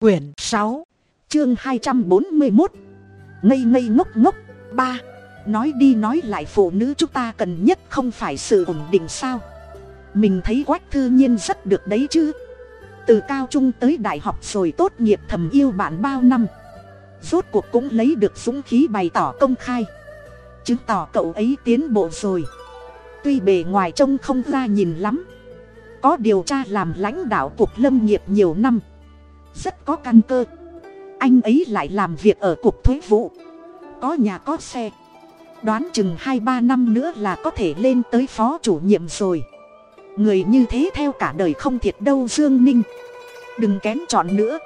Quyển sáu, Chương hai trăm bốn mươi một Ngây ngây ngốc ngốc. Ba, Nói đi nói lại phụ nữ chúng ta cần nhất không phải sự ổn định sao? Mình thấy quách thư nhiên rất được đấy chứ? Từ cao trung tới đại học rồi tốt nghiệp thầm yêu bạn bao năm. Rốt cuộc cũng lấy được dũng khí bày tỏ công khai. Chứng tỏ cậu ấy tiến bộ rồi. Tuy bề ngoài trông không ra nhìn lắm. Có điều tra làm lãnh đạo cục lâm nghiệp nhiều năm. Rất có căn cơ. Anh ấy lại làm việc ở cục thuế vụ. Có nhà có xe. Đoán chừng hai ba năm nữa là có thể lên tới phó chủ nhiệm rồi. Người như thế theo cả đời không thiệt đâu Dương Ninh. Đừng kén chọn nữa.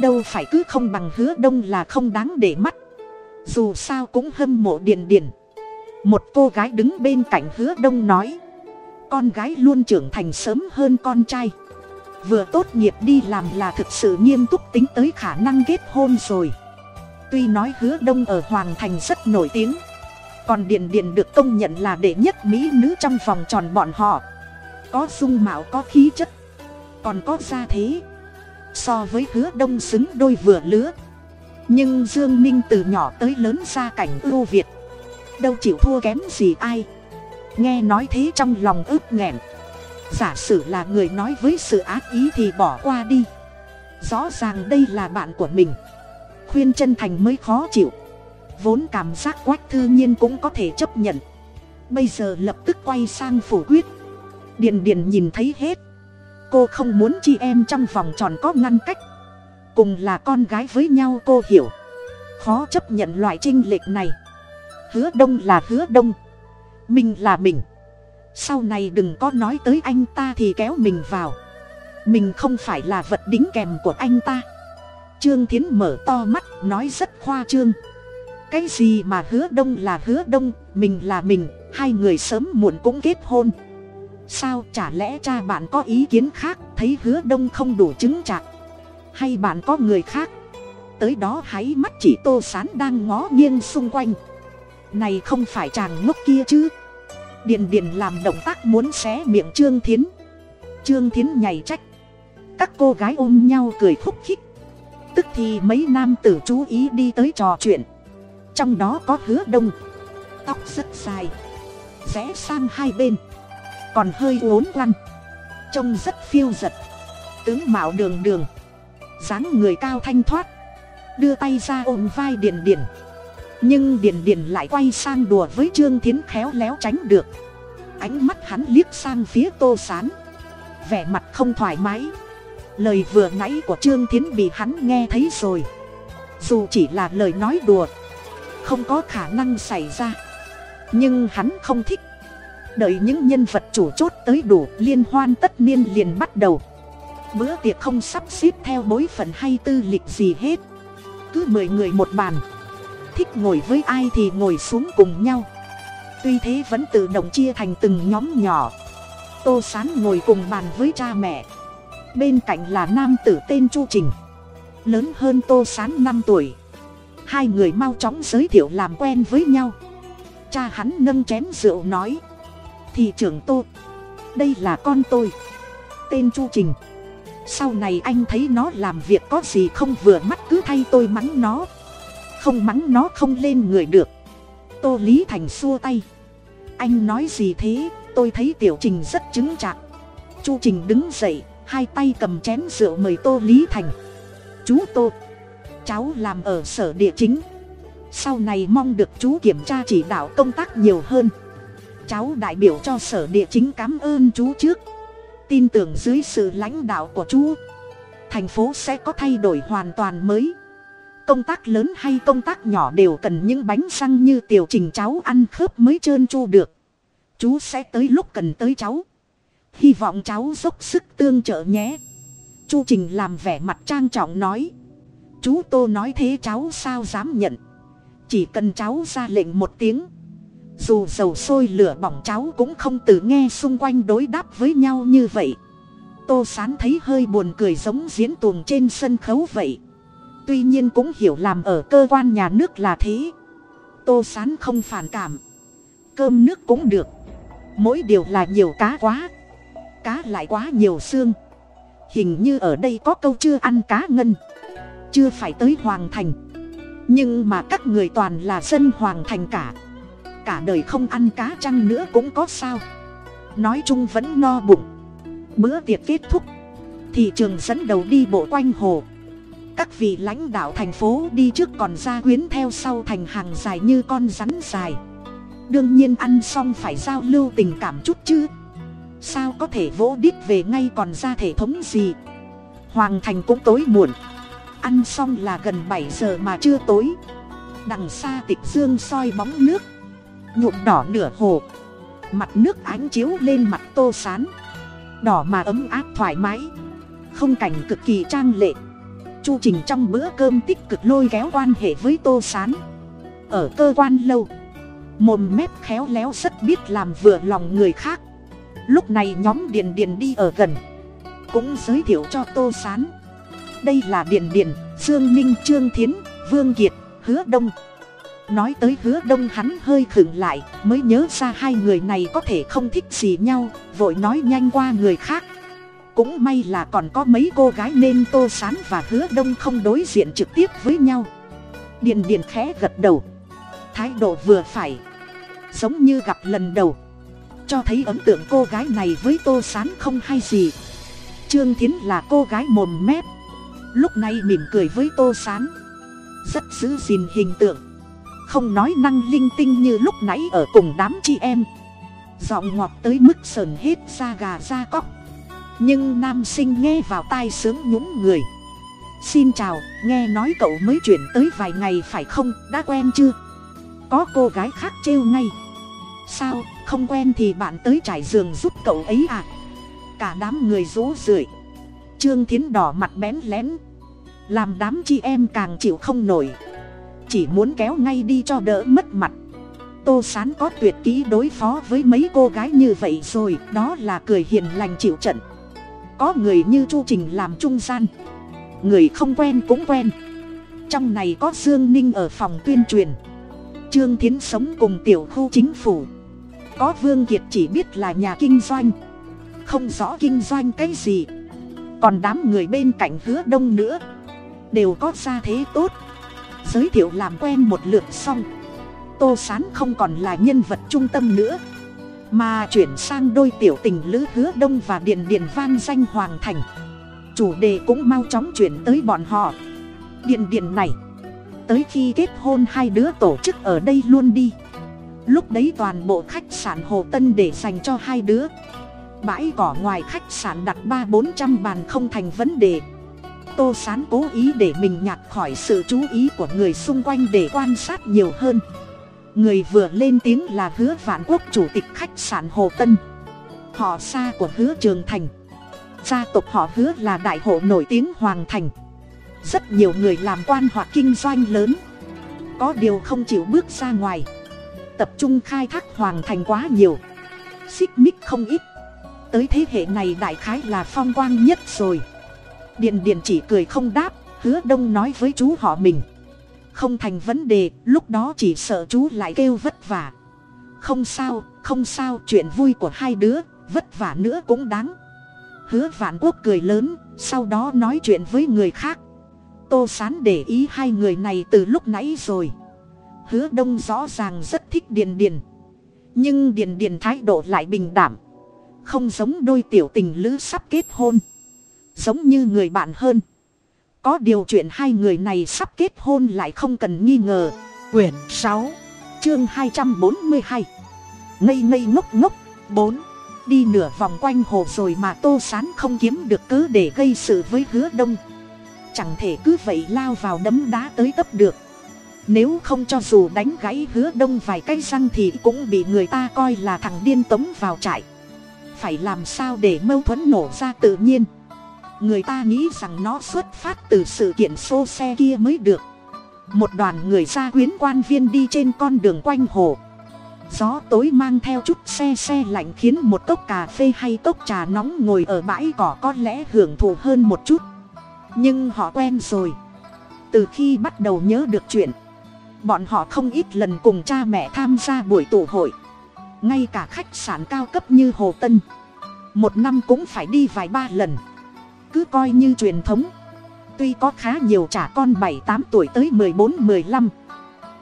Đâu phải cứ không bằng hứa đông là không đáng để mắt. Dù sao cũng hâm mộ điền điền. Một cô gái đứng bên cạnh hứa đông nói. Con gái luôn trưởng thành sớm hơn con trai. Vừa tốt nghiệp đi làm là thực sự nghiêm túc tính tới khả năng kết hôn rồi. Tuy nói hứa đông ở Hoàng Thành rất nổi tiếng, Còn Điền Điền được công nhận là đệ nhất mỹ nữ trong vòng tròn bọn họ. Có dung mạo, có khí chất, Còn có gia thế. So với hứa đông xứng đôi vừa lứa. Nhưng Dương Ninh từ nhỏ tới lớn ra cảnh ưu việt. Đâu chịu thua kém gì ai. Nghe nói thế trong lòng ướp nghẹn. Giả sử là người nói với sự ác ý thì bỏ qua đi. Rõ ràng đây là bạn của mình. Khuyên chân thành mới khó chịu. Vốn cảm giác quách thư nhiên cũng có thể chấp nhận. Bây giờ lập tức quay sang phủ quyết. Điền điền nhìn thấy hết. Cô không muốn chị em trong vòng tròn có ngăn cách. Cùng là con gái với nhau cô hiểu. Khó chấp nhận loại trinh lệch này. Hứa đông là hứa đông. Mình là mình. Sau này đừng có nói tới anh ta thì kéo mình vào. Mình không phải là vật đính kèm của anh ta. Trương Thiến mở to mắt, nói rất khoa trương. Cái gì mà hứa đông là hứa đông, Mình là mình, Hai người sớm muộn cũng kết hôn. Sao chả lẽ cha bạn có ý kiến khác, Thấy hứa đông không đủ chứng chạc Hay bạn có người khác? Tới đó hãy mắt chỉ tô sán đang ngó nghiêng xung quanh. Này không phải chàng ngốc kia chứ. Điền điền làm động tác muốn xé miệng Trương Thiến. Trương Thiến nhảy trách. Các cô gái ôm nhau cười khúc khích. Tức thì mấy nam tử chú ý đi tới trò chuyện. Trong đó có hứa đông. Tóc rất dài. Rẽ sang hai bên. Còn hơi uốn lăn. Trông rất phiêu giật. Tướng mạo đường đường. dáng người cao thanh thoát. Đưa tay ra ôm vai điền điền nhưng điền điền lại quay sang đùa với Trương Thiến khéo léo tránh được. Ánh mắt hắn liếc sang phía tô sán. Vẻ mặt không thoải mái. Lời vừa nãy của Trương Thiến bị hắn nghe thấy rồi. Dù chỉ là lời nói đùa, Không có khả năng xảy ra. Nhưng hắn không thích. Đợi những nhân vật chủ chốt tới đủ, Liên hoan tất niên liền bắt đầu. Bữa tiệc không sắp xếp theo bối phận hay tư lịch gì hết. Cứ mười người một bàn. Thích ngồi với ai thì ngồi xuống cùng nhau. Tuy thế vẫn tự động chia thành từng nhóm nhỏ. Tô Sán ngồi cùng bàn với cha mẹ. Bên cạnh là nam tử tên Chu Trình. Lớn hơn Tô Sán năm tuổi. Hai người mau chóng giới thiệu làm quen với nhau. Cha hắn nâng chén rượu nói. Thì trưởng Tô, Đây là con tôi, Tên Chu Trình. Sau này anh thấy nó làm việc có gì không vừa mắt cứ thay tôi mắng nó. Không mắng nó không lên người được. Tô Lý Thành xua tay. Anh nói gì thế? Tôi thấy Tiểu Trình rất chứng trạng. Chu Trình đứng dậy, hai tay cầm chén rượu mời tô lý thành. Chú tô, cháu làm ở sở địa chính. Sau này mong được chú kiểm tra chỉ đạo công tác nhiều hơn. Cháu đại biểu cho sở địa chính cảm ơn chú trước. Tin tưởng dưới sự lãnh đạo của chú, thành phố sẽ có thay đổi hoàn toàn mới công tác lớn hay công tác nhỏ đều cần những bánh răng như tiểu trình cháu ăn khớp mới trơn chu được. Chú sẽ tới lúc cần tới cháu. Hy vọng cháu dốc sức tương trợ nhé. Chu trình làm vẻ mặt trang trọng nói. Chú tô nói thế cháu sao dám nhận. Chỉ cần cháu ra lệnh một tiếng. Dù dầu sôi lửa bỏng cháu cũng không từ nghe xung quanh đối đáp với nhau như vậy. Tô sán thấy hơi buồn cười giống diễn tuồng trên sân khấu vậy tuy nhiên cũng hiểu làm ở cơ quan nhà nước là thế. Tô sán không phản cảm. Cơm nước cũng được. Mỗi điều là nhiều cá quá. Cá lại quá nhiều xương. Hình như ở đây có câu chưa ăn cá ngân. Chưa phải tới hoàng thành. Nhưng mà các người toàn là dân hoàng thành cả. Cả đời không ăn cá chăng nữa cũng có sao. Nói chung vẫn no bụng. Bữa tiệc kết thúc. Thị trường dẫn đầu đi bộ quanh hồ các vị lãnh đạo thành phố đi trước còn ra quyến theo sau thành hàng dài như con rắn dài. Đương nhiên ăn xong phải giao lưu tình cảm chút chứ. Sao có thể vỗ đít về ngay còn ra thể thống gì? Hoàng thành cũng tối muộn. Ăn xong là gần bảy giờ mà chưa tối. Đằng xa tịch dương soi bóng nước. Nhuộm đỏ nửa hồ. Mặt nước ánh chiếu lên mặt tô sán. Đỏ mà ấm áp thoải mái. Không cảnh cực kỳ trang lệ chu trình trong bữa cơm tích cực lôi kéo quan hệ với tô sán. Ở cơ quan lâu, mồm mép khéo léo rất biết làm vừa lòng người khác. Lúc này nhóm điền điền đi ở gần, cũng giới thiệu cho tô sán. Đây là điền điền, dương ninh trương thiến, vương kiệt, hứa đông. Nói tới hứa đông hắn hơi khựng lại, mới nhớ ra hai người này có thể không thích gì nhau, vội nói nhanh qua người khác cũng may là còn có mấy cô gái nên tô sán và hứa đông không đối diện trực tiếp với nhau. Điền điền khẽ gật đầu. Thái độ vừa phải. Giống như gặp lần đầu. Cho thấy ấn tượng cô gái này với tô sán không hay gì. Trương thiến là cô gái mồm mép. Lúc này mỉm cười với tô sán. Rất giữ gìn hình tượng. Không nói năng linh tinh như lúc nãy ở cùng đám chị em. Giọng ngọt tới mức sờn hết da gà da cóc nhưng nam sinh nghe vào tai sướng nhúng người. Xin chào, nghe nói cậu mới chuyển tới vài ngày phải không? Đã quen chưa? Có cô gái khác trêu ngay. Sao, không quen thì bạn tới trải giường giúp cậu ấy à? Cả đám người rú rượi. Trương thiến đỏ mặt bén lén. Làm đám chị em càng chịu không nổi. Chỉ muốn kéo ngay đi cho đỡ mất mặt. Tô sán có tuyệt kỹ đối phó với mấy cô gái như vậy rồi, đó là cười hiền lành chịu trận có người như chu trình làm trung gian. Người không quen cũng quen. Trong này có dương ninh ở phòng tuyên truyền. Trương thiến sống cùng tiểu khu chính phủ. Có vương kiệt chỉ biết là nhà kinh doanh. Không rõ kinh doanh cái gì. Còn đám người bên cạnh hứa đông nữa. Đều có gia thế tốt. Giới thiệu làm quen một lượt xong. Tô sán không còn là nhân vật trung tâm nữa mà chuyển sang đôi tiểu tình lữ hứa đông và điện điện vang danh hoàng thành. Chủ đề cũng mau chóng chuyển tới bọn họ. Điện điện này, tới khi kết hôn hai đứa tổ chức ở đây luôn đi. Lúc đấy toàn bộ khách sạn hồ tân để dành cho hai đứa. Bãi cỏ ngoài khách sạn đặt ba bốn trăm bàn không thành vấn đề. Tô sán cố ý để mình nhạt khỏi sự chú ý của người xung quanh để quan sát nhiều hơn người vừa lên tiếng là hứa vạn quốc chủ tịch khách sạn hồ tân. Họ xa của hứa trường thành. Gia tộc họ hứa là đại hộ nổi tiếng hoàng thành. Rất nhiều người làm quan hoặc kinh doanh lớn. Có điều không chịu bước ra ngoài. Tập trung khai thác hoàng thành quá nhiều. Xích mích không ít. Tới thế hệ này đại khái là phong quang nhất rồi. Điện điện chỉ cười không đáp, hứa đông nói với chú họ mình không thành vấn đề, lúc đó chỉ sợ chú lại kêu vất vả. Không sao không sao, chuyện vui của hai đứa, vất vả nữa cũng đáng. Hứa vạn quốc cười lớn, sau đó nói chuyện với người khác. Tô sán để ý hai người này từ lúc nãy rồi. Hứa đông rõ ràng rất thích điền điền. Nhưng điền điền thái độ lại bình đảm không giống đôi tiểu tình lữ sắp kết hôn. Giống như người bạn hơn có điều chuyện hai người này sắp kết hôn lại không cần nghi ngờ. Quyển sáu, chương hai trăm bốn mươi hai. Ngây ngây ngốc ngốc. Bốn, đi nửa vòng quanh hồ rồi mà tô sán không kiếm được cứ để gây sự với hứa đông. Chẳng thể cứ vậy lao vào đấm đá tới tấp được. Nếu không cho dù đánh gãy hứa đông vài cái răng thì cũng bị người ta coi là thằng điên tống vào trại. Phải làm sao để mâu thuẫn nổ ra tự nhiên? Người ta nghĩ rằng nó xuất phát từ sự kiện xô xe kia mới được. Một đoàn người ra quyến quan viên đi trên con đường quanh hồ. Gió tối mang theo chút xe xe lạnh khiến một cốc cà phê hay cốc trà nóng ngồi ở bãi cỏ có lẽ hưởng thụ hơn một chút. Nhưng họ quen rồi. Từ khi bắt đầu nhớ được chuyện, bọn họ không ít lần cùng cha mẹ tham gia buổi tụ hội. Ngay cả khách sạn cao cấp như hồ tân, một năm cũng phải đi vài ba lần cứ coi như truyền thống. Tuy có khá nhiều trả con bảy, tám tuổi tới mười bốn, mười lăm,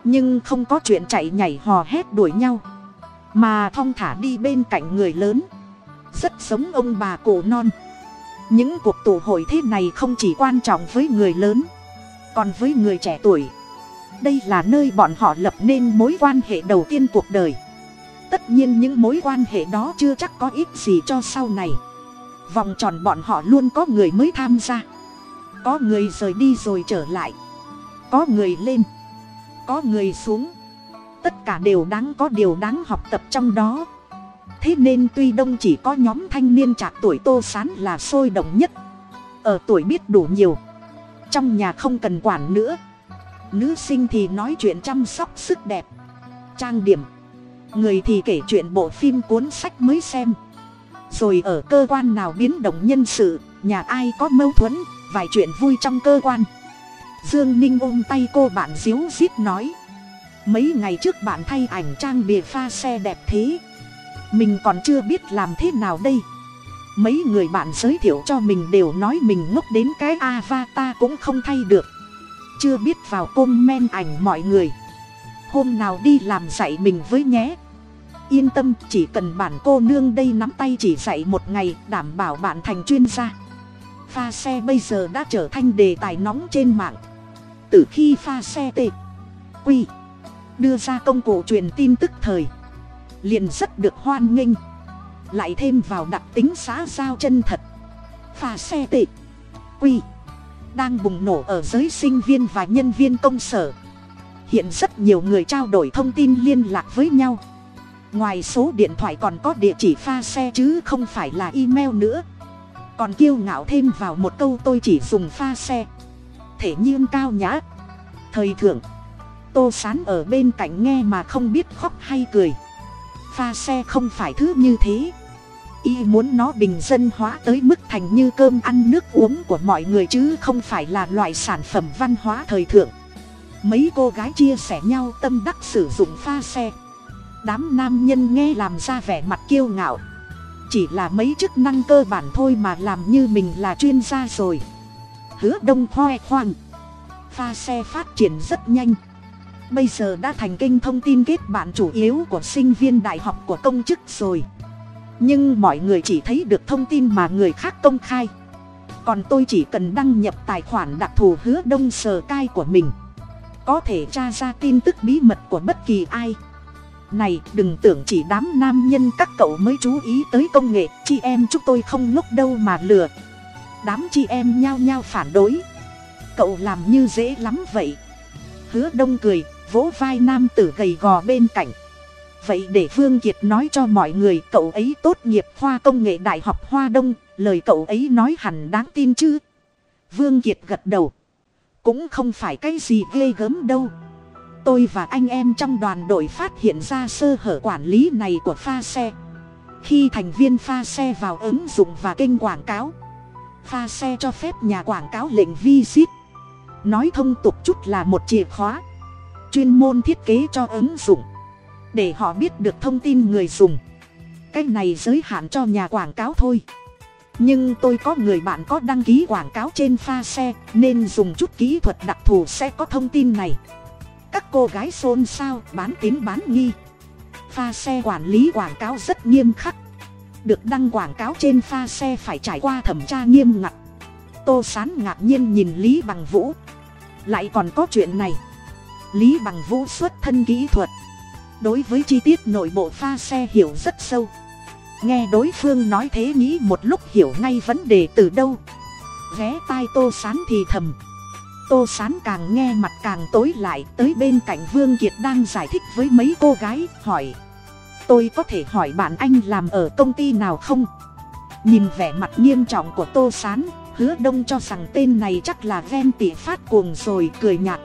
nhưng không có chuyện chạy nhảy hò hét đuổi nhau. Mà thong thả đi bên cạnh người lớn. Rất giống ông bà cổ non. Những cuộc tụ hội thế này không chỉ quan trọng với người lớn, còn với người trẻ tuổi. Đây là nơi bọn họ lập nên mối quan hệ đầu tiên cuộc đời. Tất nhiên những mối quan hệ đó chưa chắc có ích gì cho sau này vòng tròn bọn họ luôn có người mới tham gia. Có người rời đi rồi trở lại. Có người lên. Có người xuống. Tất cả đều đáng có điều đáng học tập trong đó. Thế nên tuy đông chỉ có nhóm thanh niên trạc tuổi tô sán là sôi động nhất. Ở tuổi biết đủ nhiều. Trong nhà không cần quản nữa. Nữ sinh thì nói chuyện chăm sóc sức đẹp. Trang điểm. Người thì kể chuyện bộ phim cuốn sách mới xem rồi ở cơ quan nào biến động nhân sự, nhà ai có mâu thuẫn, vài chuyện vui trong cơ quan. Dương ninh ôm tay cô bạn díu rít nói, mấy ngày trước bạn thay ảnh trang bìa pha xe đẹp thế. Mình còn chưa biết làm thế nào đây. Mấy người bạn giới thiệu cho mình đều nói mình ngốc đến cái avatar cũng không thay được. Chưa biết vào comment men ảnh mọi người. Hôm nào đi làm dạy mình với nhé yên tâm, chỉ cần bản cô nương đây nắm tay chỉ dạy một ngày, đảm bảo bạn thành chuyên gia. Pha xe bây giờ đã trở thành đề tài nóng trên mạng. Từ khi pha xe t quy đưa ra công cụ truyền tin tức thời, liền rất được hoan nghênh. Lại thêm vào đặc tính xã giao chân thật. Pha xe t quy đang bùng nổ ở giới sinh viên và nhân viên công sở. Hiện rất nhiều người trao đổi thông tin liên lạc với nhau ngoài số điện thoại còn có địa chỉ pha xe chứ không phải là email nữa. Còn kiêu ngạo thêm vào một câu tôi chỉ dùng pha xe. Thể nhiên cao nhã. Thời thượng. Tô sán ở bên cạnh nghe mà không biết khóc hay cười. Pha xe không phải thứ như thế. Y muốn nó bình dân hóa tới mức thành như cơm ăn nước uống của mọi người chứ không phải là loại sản phẩm văn hóa thời thượng. Mấy cô gái chia sẻ nhau tâm đắc sử dụng pha xe đám nam nhân nghe làm ra vẻ mặt kiêu ngạo. Chỉ là mấy chức năng cơ bản thôi mà làm như mình là chuyên gia rồi. Hứa đông khoe khoang. Pha xe phát triển rất nhanh. Bây giờ đã thành kênh thông tin kết bạn chủ yếu của sinh viên đại học của công chức rồi. Nhưng mọi người chỉ thấy được thông tin mà người khác công khai. Còn tôi chỉ cần đăng nhập tài khoản đặc thù hứa đông sờ cai của mình. Có thể tra ra tin tức bí mật của bất kỳ ai này, đừng tưởng chỉ đám nam nhân các cậu mới chú ý tới công nghệ, chị em chúng tôi không ngốc đâu mà lừa. Đám chị em nhao nhao phản đối. Cậu làm như dễ lắm vậy. Hứa đông cười, vỗ vai nam tử gầy gò bên cạnh. Vậy để vương kiệt nói cho mọi người, cậu ấy tốt nghiệp khoa công nghệ đại học hoa đông, lời cậu ấy nói hẳn đáng tin chứ? Vương kiệt gật đầu. Cũng không phải cái gì ghê gớm đâu tôi và anh em trong đoàn đội phát hiện ra sơ hở quản lý này của pha xe. Khi thành viên pha xe vào ứng dụng và kênh quảng cáo, pha xe cho phép nhà quảng cáo lệnh visit, nói thông tục chút là một chìa khóa chuyên môn thiết kế cho ứng dụng, để họ biết được thông tin người dùng. Cái này giới hạn cho nhà quảng cáo thôi. Nhưng tôi có người bạn có đăng ký quảng cáo trên pha xe, nên dùng chút kỹ thuật đặc thù sẽ có thông tin này các cô gái xôn xao, bán tín bán nghi. Pha xe quản lý quảng cáo rất nghiêm khắc. Được đăng quảng cáo trên pha xe phải trải qua thẩm tra nghiêm ngặt. Tô sán ngạc nhiên nhìn lý bằng vũ. Lại còn có chuyện này. Lý bằng vũ xuất thân kỹ thuật. Đối với chi tiết nội bộ pha xe hiểu rất sâu. Nghe đối phương nói thế nghĩ một lúc hiểu ngay vấn đề từ đâu. Ghé tai tô sán thì thầm tô sán càng nghe mặt càng tối lại, tới bên cạnh vương kiệt đang giải thích với mấy cô gái, hỏi. Tôi có thể hỏi bạn anh làm ở công ty nào không? Nhìn vẻ mặt nghiêm trọng của tô sán, hứa đông cho rằng tên này chắc là ven tỉ phát cuồng rồi cười nhạt.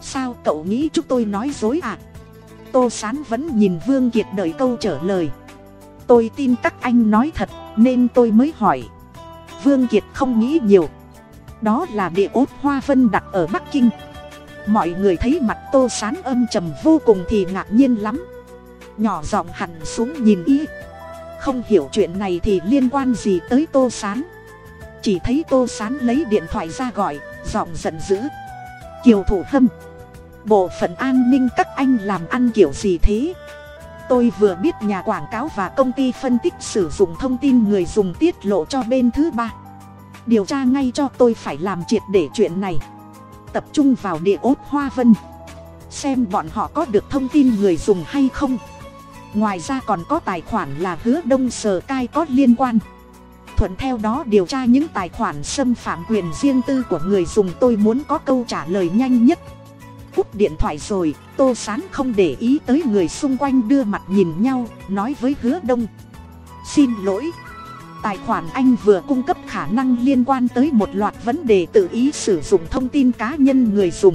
Sao cậu nghĩ chúng tôi nói dối à? Tô sán vẫn nhìn vương kiệt đợi câu trả lời. Tôi tin các anh nói thật, nên tôi mới hỏi. Vương kiệt không nghĩ nhiều đó là địa ốt hoa vân đặt ở bắc kinh. Mọi người thấy mặt tô sán âm trầm vô cùng thì ngạc nhiên lắm. Nhỏ giọng hẳn xuống nhìn y. Không hiểu chuyện này thì liên quan gì tới tô sán. Chỉ thấy tô sán lấy điện thoại ra gọi, giọng giận dữ. Kiều thủ hâm, bộ phận an ninh các anh làm ăn kiểu gì thế? Tôi vừa biết nhà quảng cáo và công ty phân tích sử dụng thông tin người dùng tiết lộ cho bên thứ ba điều tra ngay cho tôi phải làm triệt để chuyện này. Tập trung vào địa ốt hoa vân. Xem bọn họ có được thông tin người dùng hay không. Ngoài ra còn có tài khoản là hứa đông sờ cai có liên quan. Thuận theo đó điều tra những tài khoản xâm phạm quyền riêng tư của người dùng tôi muốn có câu trả lời nhanh nhất. Cúp điện thoại rồi, tô sán không để ý tới người xung quanh đưa mặt nhìn nhau, nói với hứa đông. Xin lỗi tài khoản anh vừa cung cấp khả năng liên quan tới một loạt vấn đề tự ý sử dụng thông tin cá nhân người dùng.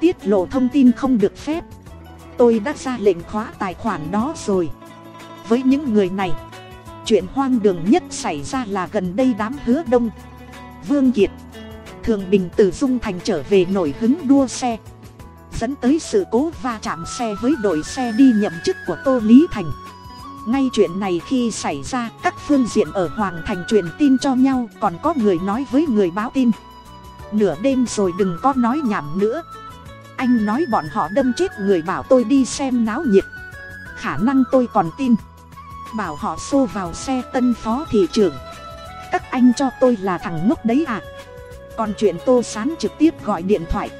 Tiết lộ thông tin không được phép. Tôi đã ra lệnh khóa tài khoản đó rồi. Với những người này, chuyện hoang đường nhất xảy ra là gần đây đám hứa đông. Vương kiệt, thường bình từ dung thành trở về nổi hứng đua xe. Dẫn tới sự cố va chạm xe với đội xe đi nhậm chức của tô lý thành ngay chuyện này khi xảy ra, các phương diện ở hoàng thành truyền tin cho nhau, còn có người nói với người báo tin. Nửa đêm rồi đừng có nói nhảm nữa. Anh nói bọn họ đâm chết người bảo tôi đi xem náo nhiệt. Khả năng tôi còn tin. Bảo họ xô vào xe tân phó thị trưởng. Các anh cho tôi là thằng ngốc đấy à. Còn chuyện tô sán trực tiếp gọi điện thoại.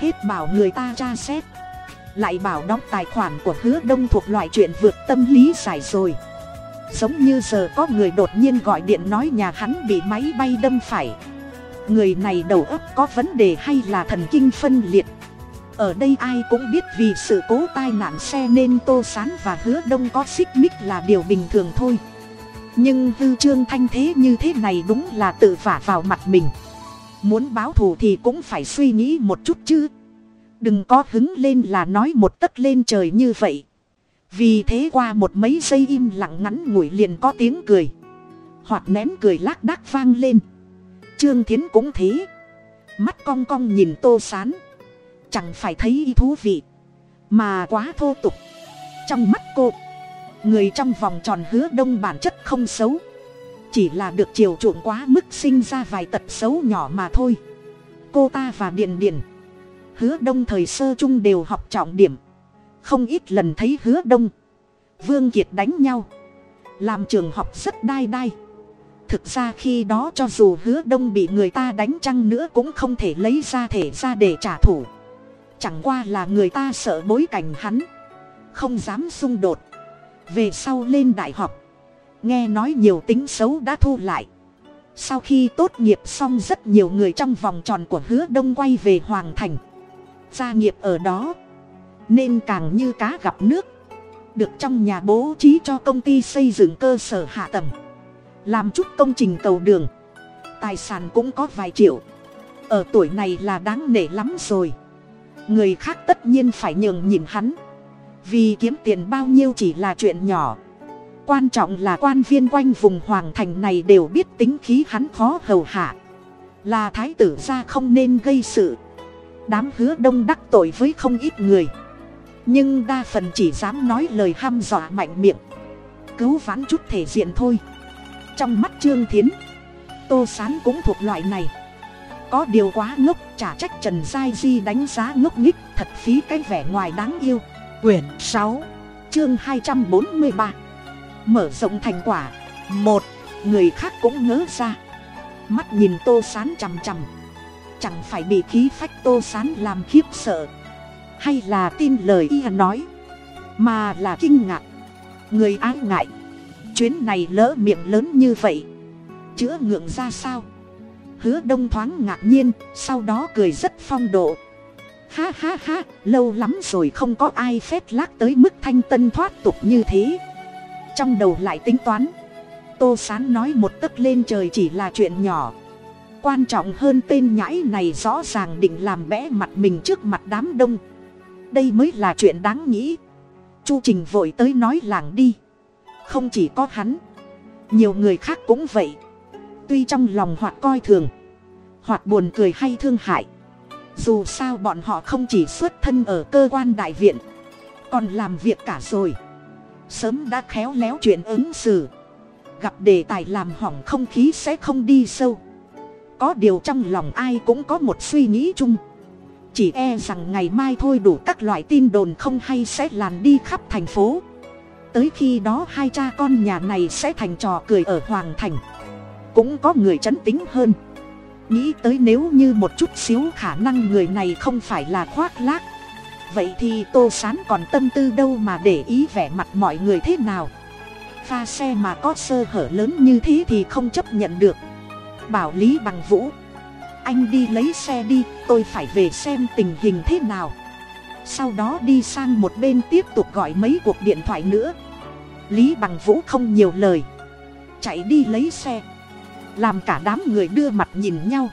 Hết bảo người ta tra xét lại bảo đóng tài khoản của hứa đông thuộc loại chuyện vượt tâm lý giải rồi. Giống như giờ có người đột nhiên gọi điện nói nhà hắn bị máy bay đâm phải. Người này đầu óc có vấn đề hay là thần kinh phân liệt? Ở đây ai cũng biết vì sự cố tai nạn xe nên tô sán và hứa đông có xích mích là điều bình thường thôi. Nhưng hư trương thanh thế như thế này đúng là tự vả vào mặt mình. Muốn báo thù thì cũng phải suy nghĩ một chút chứ đừng có hứng lên là nói một tấc lên trời như vậy. Vì thế qua một mấy giây im lặng ngắn ngủi liền có tiếng cười. Hoặc nén cười lác đác vang lên. Trương thiến cũng thế. Mắt cong cong nhìn tô sán. Chẳng phải thấy thú vị, mà quá thô tục. Trong mắt cô, người trong vòng tròn hứa đông bản chất không xấu. Chỉ là được chiều chuộng quá mức sinh ra vài tật xấu nhỏ mà thôi. Cô ta và điền điền hứa đông thời sơ chung đều học trọng điểm. Không ít lần thấy hứa đông, vương kiệt đánh nhau. Làm trường học rất đai đai. Thực ra khi đó cho dù hứa đông bị người ta đánh chăng nữa cũng không thể lấy ra thể ra để trả thù. Chẳng qua là người ta sợ bối cảnh hắn. Không dám xung đột. Về sau lên đại học, nghe nói nhiều tính xấu đã thu lại. Sau khi tốt nghiệp xong rất nhiều người trong vòng tròn của hứa đông quay về hoàng thành gia nghiệp ở đó. Nên càng như cá gặp nước. Được trong nhà bố trí cho công ty xây dựng cơ sở hạ tầng. Làm chút công trình cầu đường. Tài sản cũng có vài triệu. Ở tuổi này là đáng nể lắm rồi. Người khác tất nhiên phải nhường nhìn hắn. Vì kiếm tiền bao nhiêu chỉ là chuyện nhỏ. Quan trọng là quan viên quanh vùng hoàng thành này đều biết tính khí hắn khó hầu hạ. Là thái tử ra không nên gây sự đám hứa đông đắc tội với không ít người. Nhưng đa phần chỉ dám nói lời ham dọa mạnh miệng. Cứu vãn chút thể diện thôi. Trong mắt trương thiến, tô sán cũng thuộc loại này. Có điều quá ngốc, chả trách trần giai di đánh giá ngốc nghích thật phí cái vẻ ngoài đáng yêu. Quyển sáu, chương hai trăm bốn mươi ba. Mở rộng thành quả. Một, người khác cũng ngớ ra. Mắt nhìn tô sán chằm chằm chẳng phải bị khí phách tô sán làm khiếp sợ, hay là tin lời y nói, mà là kinh ngạc. Người ái ngại, chuyến này lỡ miệng lớn như vậy, chữa ngượng ra sao? Hứa đông thoáng ngạc nhiên, sau đó cười rất phong độ. Ha ha ha, lâu lắm rồi không có ai phép lác tới mức thanh tân thoát tục như thế. Trong đầu lại tính toán, tô sán nói một tấc lên trời chỉ là chuyện nhỏ quan trọng hơn tên nhãi này rõ ràng định làm bẽ mặt mình trước mặt đám đông. Đây mới là chuyện đáng nghĩ. Chu trình vội tới nói làng đi. Không chỉ có hắn, nhiều người khác cũng vậy. Tuy trong lòng hoặc coi thường, hoặc buồn cười hay thương hại, dù sao bọn họ không chỉ xuất thân ở cơ quan đại viện, còn làm việc cả rồi. Sớm đã khéo léo chuyện ứng xử. Gặp đề tài làm hỏng không khí sẽ không đi sâu có điều trong lòng ai cũng có một suy nghĩ chung. Chỉ e rằng ngày mai thôi đủ các loại tin đồn không hay sẽ làn đi khắp thành phố. Tới khi đó hai cha con nhà này sẽ thành trò cười ở hoàng thành. Cũng có người chấn tính hơn. Nghĩ tới nếu như một chút xíu khả năng người này không phải là khoác lác. Vậy thì tô sán còn tâm tư đâu mà để ý vẻ mặt mọi người thế nào? Pha xe mà có sơ hở lớn như thế thì không chấp nhận được bảo lý bằng vũ. Anh đi lấy xe đi, tôi phải về xem tình hình thế nào. Sau đó đi sang một bên tiếp tục gọi mấy cuộc điện thoại nữa. Lý bằng vũ không nhiều lời. Chạy đi lấy xe. Làm cả đám người đưa mặt nhìn nhau.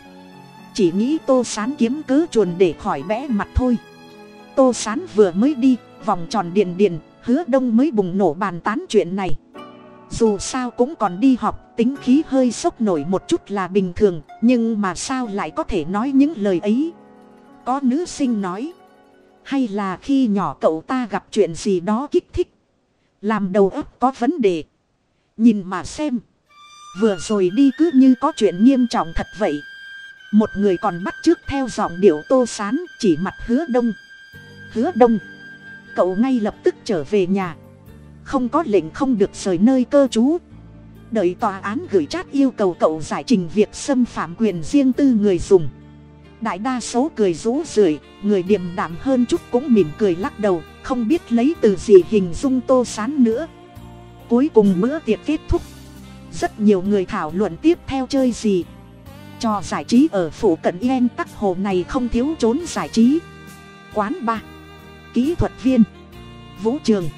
Chỉ nghĩ tô sán kiếm cớ chuồn để khỏi bẽ mặt thôi. Tô sán vừa mới đi, vòng tròn điền điền hứa đông mới bùng nổ bàn tán chuyện này dù sao cũng còn đi học, tính khí hơi sốc nổi một chút là bình thường, nhưng mà sao lại có thể nói những lời ấy? Có nữ sinh nói, hay là khi nhỏ cậu ta gặp chuyện gì đó kích thích, làm đầu óc có vấn đề? Nhìn mà xem. Vừa rồi đi cứ như có chuyện nghiêm trọng thật vậy. Một người còn bắt trước theo giọng điệu tô sán, chỉ mặt hứa đông. Hứa đông, cậu ngay lập tức trở về nhà không có lệnh không được rời nơi cơ trú đợi tòa án gửi trát yêu cầu cậu giải trình việc xâm phạm quyền riêng tư người dùng. Đại đa số cười rũ rượi, người điềm đạm hơn chút cũng mỉm cười lắc đầu, không biết lấy từ gì hình dung tô sán nữa. Cuối cùng bữa tiệc kết thúc. Rất nhiều người thảo luận tiếp theo chơi gì. Cho giải trí ở phủ cận yên tắc hồ này không thiếu trốn giải trí. Quán ba. Kỹ thuật viên. Vũ trường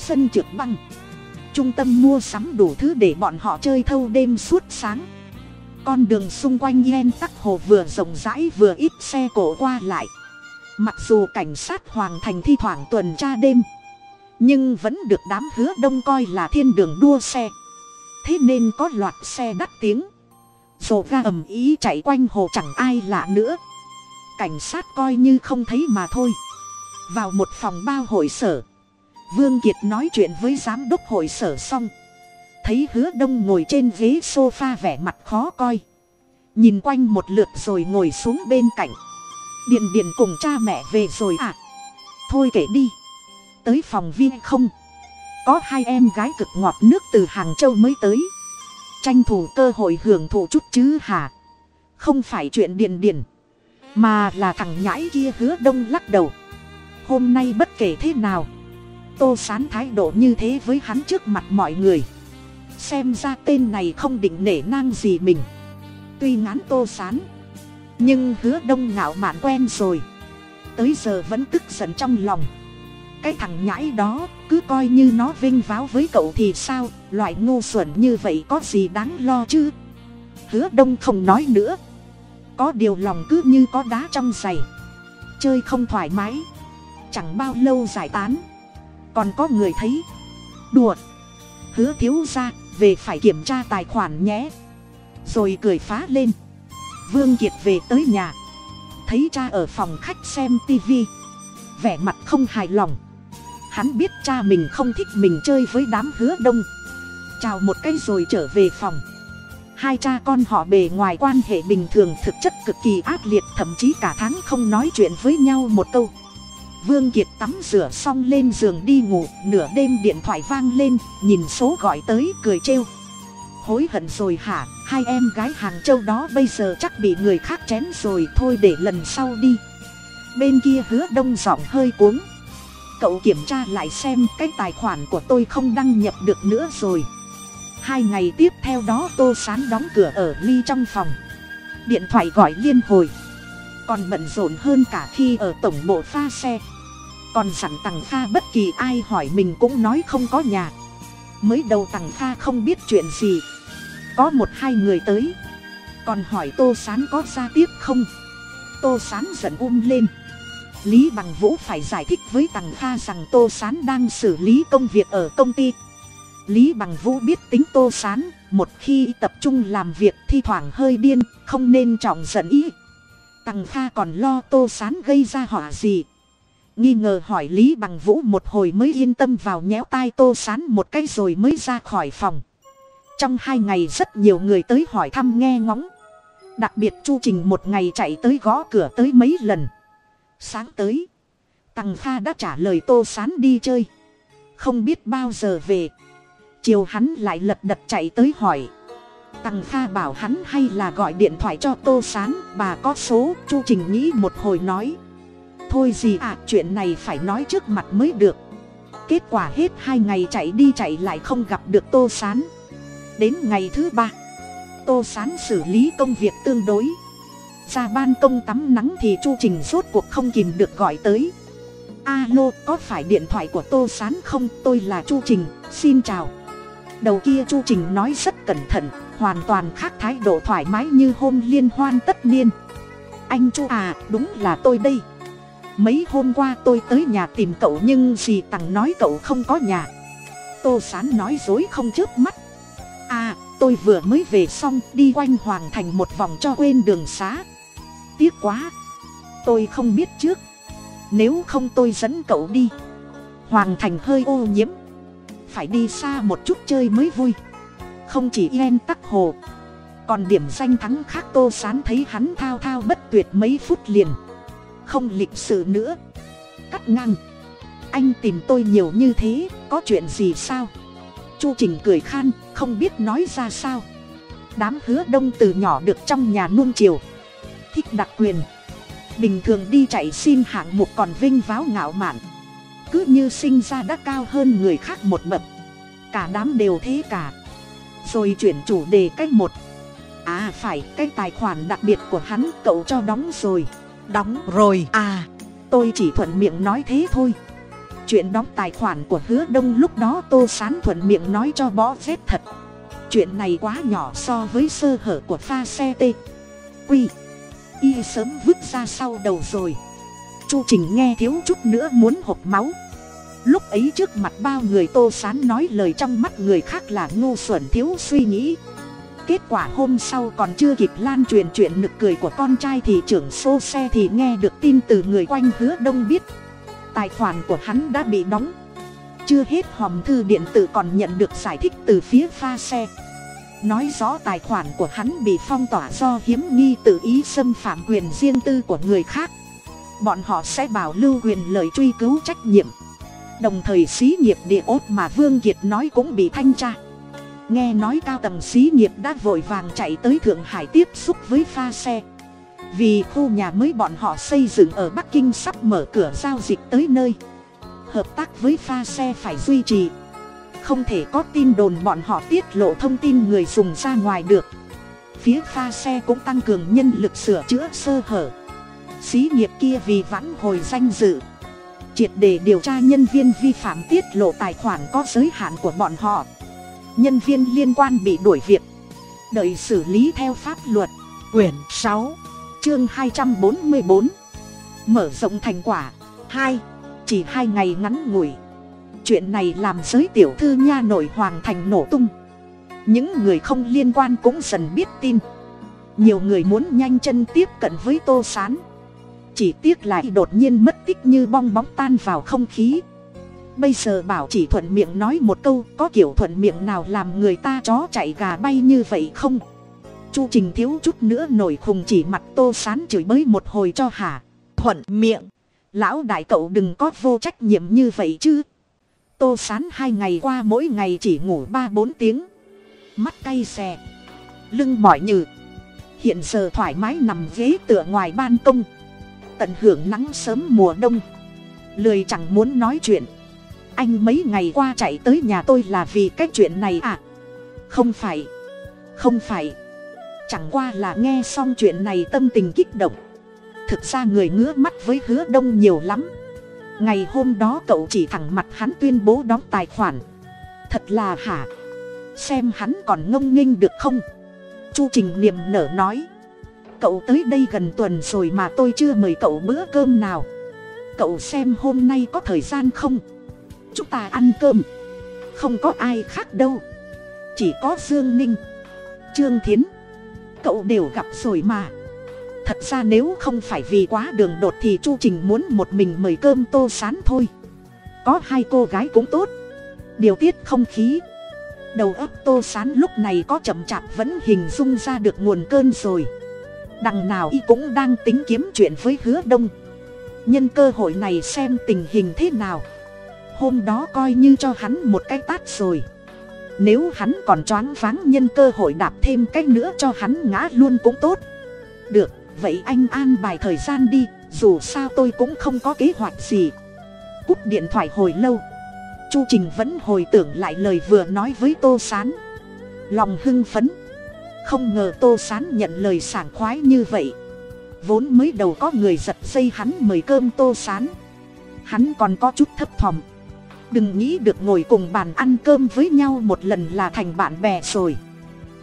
sân trượt băng. Trung tâm mua sắm đủ thứ để bọn họ chơi thâu đêm suốt sáng. Con đường xung quanh yên tắc hồ vừa rộng rãi vừa ít xe cổ qua lại. Mặc dù cảnh sát hoàng thành thi thoảng tuần tra đêm, nhưng vẫn được đám hứa đông coi là thiên đường đua xe. Thế nên có loạt xe đắt tiếng. Rồ ga ầm ý chạy quanh hồ chẳng ai lạ nữa. Cảnh sát coi như không thấy mà thôi. Vào một phòng bao hội sở vương kiệt nói chuyện với giám đốc hội sở xong. Thấy hứa đông ngồi trên ghế s o f a vẻ mặt khó coi. Nhìn quanh một lượt rồi ngồi xuống bên cạnh. Điện điện cùng cha mẹ về rồi à thôi kể đi. Tới phòng viên không. Có hai em gái cực ngọt nước từ hàng châu mới tới. Tranh thủ cơ hội hưởng thụ chút chứ hả? Không phải chuyện điền điền mà là thằng nhãi kia hứa đông lắc đầu. Hôm nay bất kể thế nào tô sán thái độ như thế với hắn trước mặt mọi người. Xem ra tên này không định nể nang gì mình. Tuy ngán tô sán, nhưng hứa đông ngạo mạn quen rồi. Tới giờ vẫn tức giận trong lòng. Cái thằng nhãi đó, cứ coi như nó vinh váo với cậu thì sao? Loại ngu xuẩn như vậy có gì đáng lo chứ? Hứa đông không nói nữa. Có điều lòng cứ như có đá trong giày. Chơi không thoải mái. Chẳng bao lâu giải tán còn có người thấy. Đùa. Hứa thiếu ra, về phải kiểm tra tài khoản nhé. Rồi cười phá lên. Vương kiệt về tới nhà. Thấy cha ở phòng khách xem tivi vẻ mặt không hài lòng. Hắn biết cha mình không thích mình chơi với đám hứa đông. Chào một cái rồi trở về phòng. Hai cha con họ bề ngoài quan hệ bình thường thực chất cực kỳ ác liệt, thậm chí cả tháng không nói chuyện với nhau một câu vương kiệt tắm rửa xong lên giường đi ngủ, nửa đêm điện thoại vang lên, nhìn số gọi tới cười trêu. Hối hận rồi hả, hai em gái hàng châu đó bây giờ chắc bị người khác chén rồi thôi để lần sau đi. Bên kia hứa đông giọng hơi cuống. Cậu kiểm tra lại xem, cái tài khoản của tôi không đăng nhập được nữa rồi. Hai ngày tiếp theo đó tô sán đóng cửa ở ly trong phòng. Điện thoại gọi liên hồi. Còn bận rộn hơn cả khi ở tổng bộ pha xe còn sẵn tằng kha bất kỳ ai hỏi mình cũng nói không có nhà. Mới đầu tằng kha không biết chuyện gì. Có một hai người tới. Còn hỏi tô sán có ra tiếp không? Tô sán giận um lên. Lý bằng vũ phải giải thích với tằng kha rằng tô sán đang xử lý công việc ở công ty. Lý bằng vũ biết tính tô sán, một khi tập trung làm việc thi thoảng hơi điên, không nên trọng giận ý. Tằng kha còn lo tô sán gây ra họa gì nghi ngờ hỏi lý bằng vũ một hồi mới yên tâm vào nhéo tai tô sán một cái rồi mới ra khỏi phòng. Trong hai ngày rất nhiều người tới hỏi thăm nghe ngóng. Đặc biệt chu trình một ngày chạy tới gõ cửa tới mấy lần. Sáng tới tằng kha đã trả lời tô sán đi chơi. Không biết bao giờ về. Chiều hắn lại lật đật chạy tới hỏi. Tằng kha bảo hắn hay là gọi điện thoại cho tô sán, bà có số, chu trình nghĩ một hồi nói thôi gì ạ chuyện này phải nói trước mặt mới được. Kết quả hết hai ngày chạy đi chạy lại không gặp được tô sán. Đến ngày thứ ba, tô sán xử lý công việc tương đối. Ra ban công tắm nắng thì chu trình rốt cuộc không kìm được gọi tới. Alo, có phải điện thoại của tô sán không? Tôi là chu trình, xin chào. Đầu kia chu trình nói rất cẩn thận, hoàn toàn khác thái độ thoải mái như hôm liên hoan tất niên. Anh chu à đúng là tôi đây mấy hôm qua tôi tới nhà tìm cậu nhưng dì tằng nói cậu không có nhà. Tô sán nói dối không trước mắt. À tôi vừa mới về xong, đi quanh hoàng thành một vòng cho quên đường xá. Tiếc quá. Tôi không biết trước. Nếu không tôi dẫn cậu đi. Hoàng thành hơi ô nhiễm. Phải đi xa một chút chơi mới vui. Không chỉ len tắc hồ, còn điểm danh thắng khác tô sán thấy hắn thao thao bất tuyệt mấy phút liền không lịch sự nữa. Cắt ngang. Anh tìm tôi nhiều như thế, có chuyện gì sao? Chu trình cười khan, không biết nói ra sao. Đám hứa đông từ nhỏ được trong nhà nuông chiều. Thích đặc quyền. Bình thường đi chạy xin hạng mục còn vinh váo ngạo mạn. Cứ như sinh ra đã cao hơn người khác một bậc. Cả đám đều thế cả. Rồi chuyển chủ đề cách một. À phải, cái tài khoản đặc biệt của hắn cậu cho đóng rồi đóng rồi. À tôi chỉ thuận miệng nói thế thôi. Chuyện đóng tài khoản của hứa đông lúc đó tô sán thuận miệng nói cho bó phép thật. Chuyện này quá nhỏ so với sơ hở của pha xe t. Quy, y sớm vứt ra sau đầu rồi. Chu trình nghe thiếu chút nữa muốn hộp máu. Lúc ấy trước mặt bao người tô sán nói lời trong mắt người khác là ngu xuẩn thiếu suy nghĩ kết quả hôm sau còn chưa kịp lan truyền chuyện nực cười của con trai thì trưởng xô xe thì nghe được tin từ người quanh hứa đông biết. Tài khoản của hắn đã bị đóng. Chưa hết hòm thư điện tử còn nhận được giải thích từ phía pha xe. Nói rõ tài khoản của hắn bị phong tỏa do hiếm nghi tự ý xâm phạm quyền riêng tư của người khác. Bọn họ sẽ bảo lưu quyền lời truy cứu trách nhiệm. Đồng thời xí nghiệp địa ốt mà vương kiệt nói cũng bị thanh tra nghe nói cao tầng xí nghiệp đã vội vàng chạy tới thượng hải tiếp xúc với pha xe. Vì khu nhà mới bọn họ xây dựng ở bắc kinh sắp mở cửa giao dịch tới nơi. Hợp tác với pha xe phải duy trì. Không thể có tin đồn bọn họ tiết lộ thông tin người dùng ra ngoài được. Phía pha xe cũng tăng cường nhân lực sửa chữa sơ hở. Xí nghiệp kia vì vãn hồi danh dự. Triệt để điều tra nhân viên vi phạm tiết lộ tài khoản có giới hạn của bọn họ nhân viên liên quan bị đuổi việc. Đợi xử lý theo pháp luật. Quyển sáu, chương hai trăm bốn mươi bốn. Mở rộng thành quả. Hai, chỉ hai ngày ngắn ngủi. Chuyện này làm giới tiểu thư nha nội hoàng thành nổ tung. Những người không liên quan cũng dần biết tin. Nhiều người muốn nhanh chân tiếp cận với tô s á n chỉ tiếc lại đột nhiên mất tích như bong bóng tan vào không khí bây giờ bảo chỉ thuận miệng nói một câu, có kiểu thuận miệng nào làm người ta chó chạy gà bay như vậy không? Chu trình thiếu chút nữa nổi khùng chỉ mặt tô sán chửi bới một hồi cho hả? Thuận miệng! Lão đại cậu đừng có vô trách nhiệm như vậy chứ. Tô sán hai ngày qua mỗi ngày chỉ ngủ ba bốn tiếng. Mắt cay xè. Lưng mỏi nhừ. Hiện giờ thoải mái nằm ghế tựa ngoài ban công. Tận hưởng nắng sớm mùa đông. Lười chẳng muốn nói chuyện anh mấy ngày qua chạy tới nhà tôi là vì cái chuyện này à? Không phải không phải. Chẳng qua là nghe xong chuyện này tâm tình kích động. Thực ra người ngứa mắt với hứa đông nhiều lắm. Ngày hôm đó cậu chỉ thẳng mặt hắn tuyên bố đóng tài khoản. Thật là hả? Xem hắn còn ngông nghênh được không? Chu trình niềm nở nói. Cậu tới đây gần tuần rồi mà tôi chưa mời cậu bữa cơm nào. Cậu xem hôm nay có thời gian không? Chúng ta ăn cơm. Không có ai khác đâu. Chỉ có dương ninh, trương thiến. Cậu đều gặp rồi mà. Thật ra nếu không phải vì quá đường đột thì chu trình muốn một mình mời cơm tô sán thôi. Có hai cô gái cũng tốt. Điều tiết không khí. Đầu óc tô sán lúc này có chậm chạp vẫn hình dung ra được nguồn cơn rồi. Đằng nào y cũng đang tính kiếm chuyện với hứa đông. Nhân cơ hội này xem tình hình thế nào hôm đó coi như cho hắn một cái tát rồi. Nếu hắn còn choáng váng nhân cơ hội đạp thêm cái nữa cho hắn ngã luôn cũng tốt. Được, vậy anh an bài thời gian đi, dù sao tôi cũng không có kế hoạch gì. Cúp điện thoại hồi lâu. Chu trình vẫn hồi tưởng lại lời vừa nói với tô s á n lòng hưng phấn. Không ngờ tô s á n nhận lời sảng khoái như vậy. Vốn mới đầu có người giật dây hắn mời cơm tô s á n hắn còn có chút thấp thỏm đừng nghĩ được ngồi cùng bàn ăn cơm với nhau một lần là thành bạn bè rồi.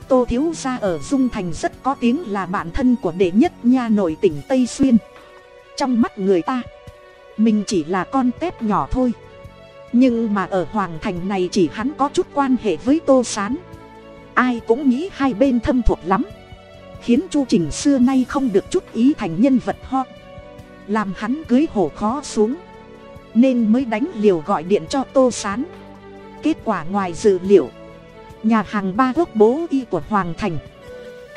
Tô thiếu gia ở dung thành rất có tiếng là bạn thân của đệ nhất nha nội tỉnh tây xuyên. Trong mắt người ta, mình chỉ là con tép nhỏ thôi. Nhưng mà ở hoàng thành này chỉ hắn có chút quan hệ với tô s á n ai cũng nghĩ hai bên thâm thuộc lắm, khiến chu trình xưa nay không được chút ý thành nhân vật ho. Làm hắn cưới hổ khó xuống nên mới đánh liều gọi điện cho tô s á n kết quả ngoài dự liệu, nhà hàng ba quốc bố y của hoàng thành,